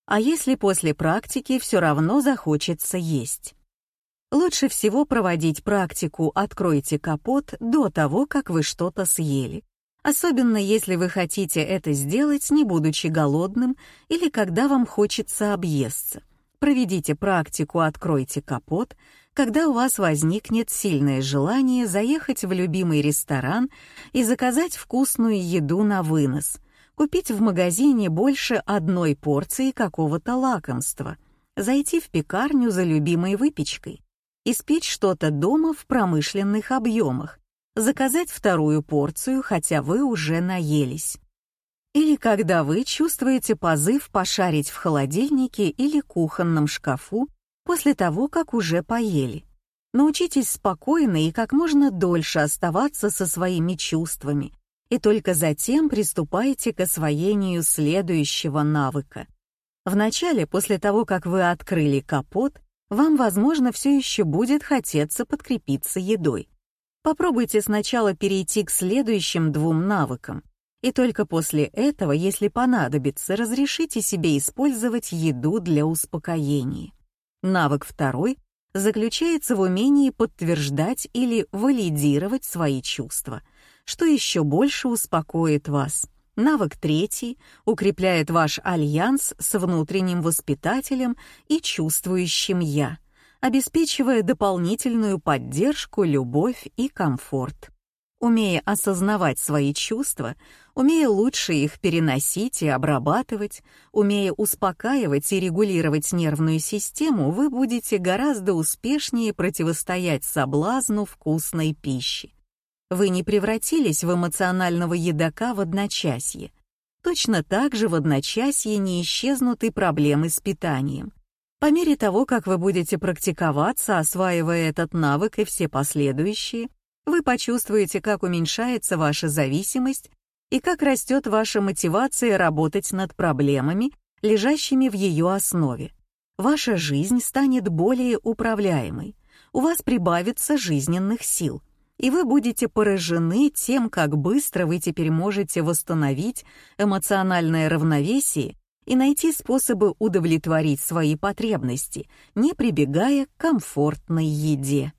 А если после практики все равно захочется есть? Лучше всего проводить практику «Откройте капот» до того, как вы что-то съели особенно если вы хотите это сделать, не будучи голодным или когда вам хочется объесться. Проведите практику «Откройте капот», когда у вас возникнет сильное желание заехать в любимый ресторан и заказать вкусную еду на вынос, купить в магазине больше одной порции какого-то лакомства, зайти в пекарню за любимой выпечкой, испечь что-то дома в промышленных объемах, заказать вторую порцию, хотя вы уже наелись. Или когда вы чувствуете позыв пошарить в холодильнике или кухонном шкафу после того, как уже поели. Научитесь спокойно и как можно дольше оставаться со своими чувствами, и только затем приступайте к освоению следующего навыка. Вначале, после того, как вы открыли капот, вам, возможно, все еще будет хотеться подкрепиться едой. Попробуйте сначала перейти к следующим двум навыкам, и только после этого, если понадобится, разрешите себе использовать еду для успокоения. Навык второй заключается в умении подтверждать или валидировать свои чувства, что еще больше успокоит вас. Навык третий укрепляет ваш альянс с внутренним воспитателем и чувствующим «я», обеспечивая дополнительную поддержку, любовь и комфорт. Умея осознавать свои чувства, умея лучше их переносить и обрабатывать, умея успокаивать и регулировать нервную систему, вы будете гораздо успешнее противостоять соблазну вкусной пищи. Вы не превратились в эмоционального едока в одночасье. Точно так же в одночасье не исчезнут и проблемы с питанием. По мере того, как вы будете практиковаться, осваивая этот навык и все последующие, вы почувствуете, как уменьшается ваша зависимость и как растет ваша мотивация работать над проблемами, лежащими в ее основе. Ваша жизнь станет более управляемой, у вас прибавится жизненных сил, и вы будете поражены тем, как быстро вы теперь можете восстановить эмоциональное равновесие и найти способы удовлетворить свои потребности, не прибегая к комфортной еде.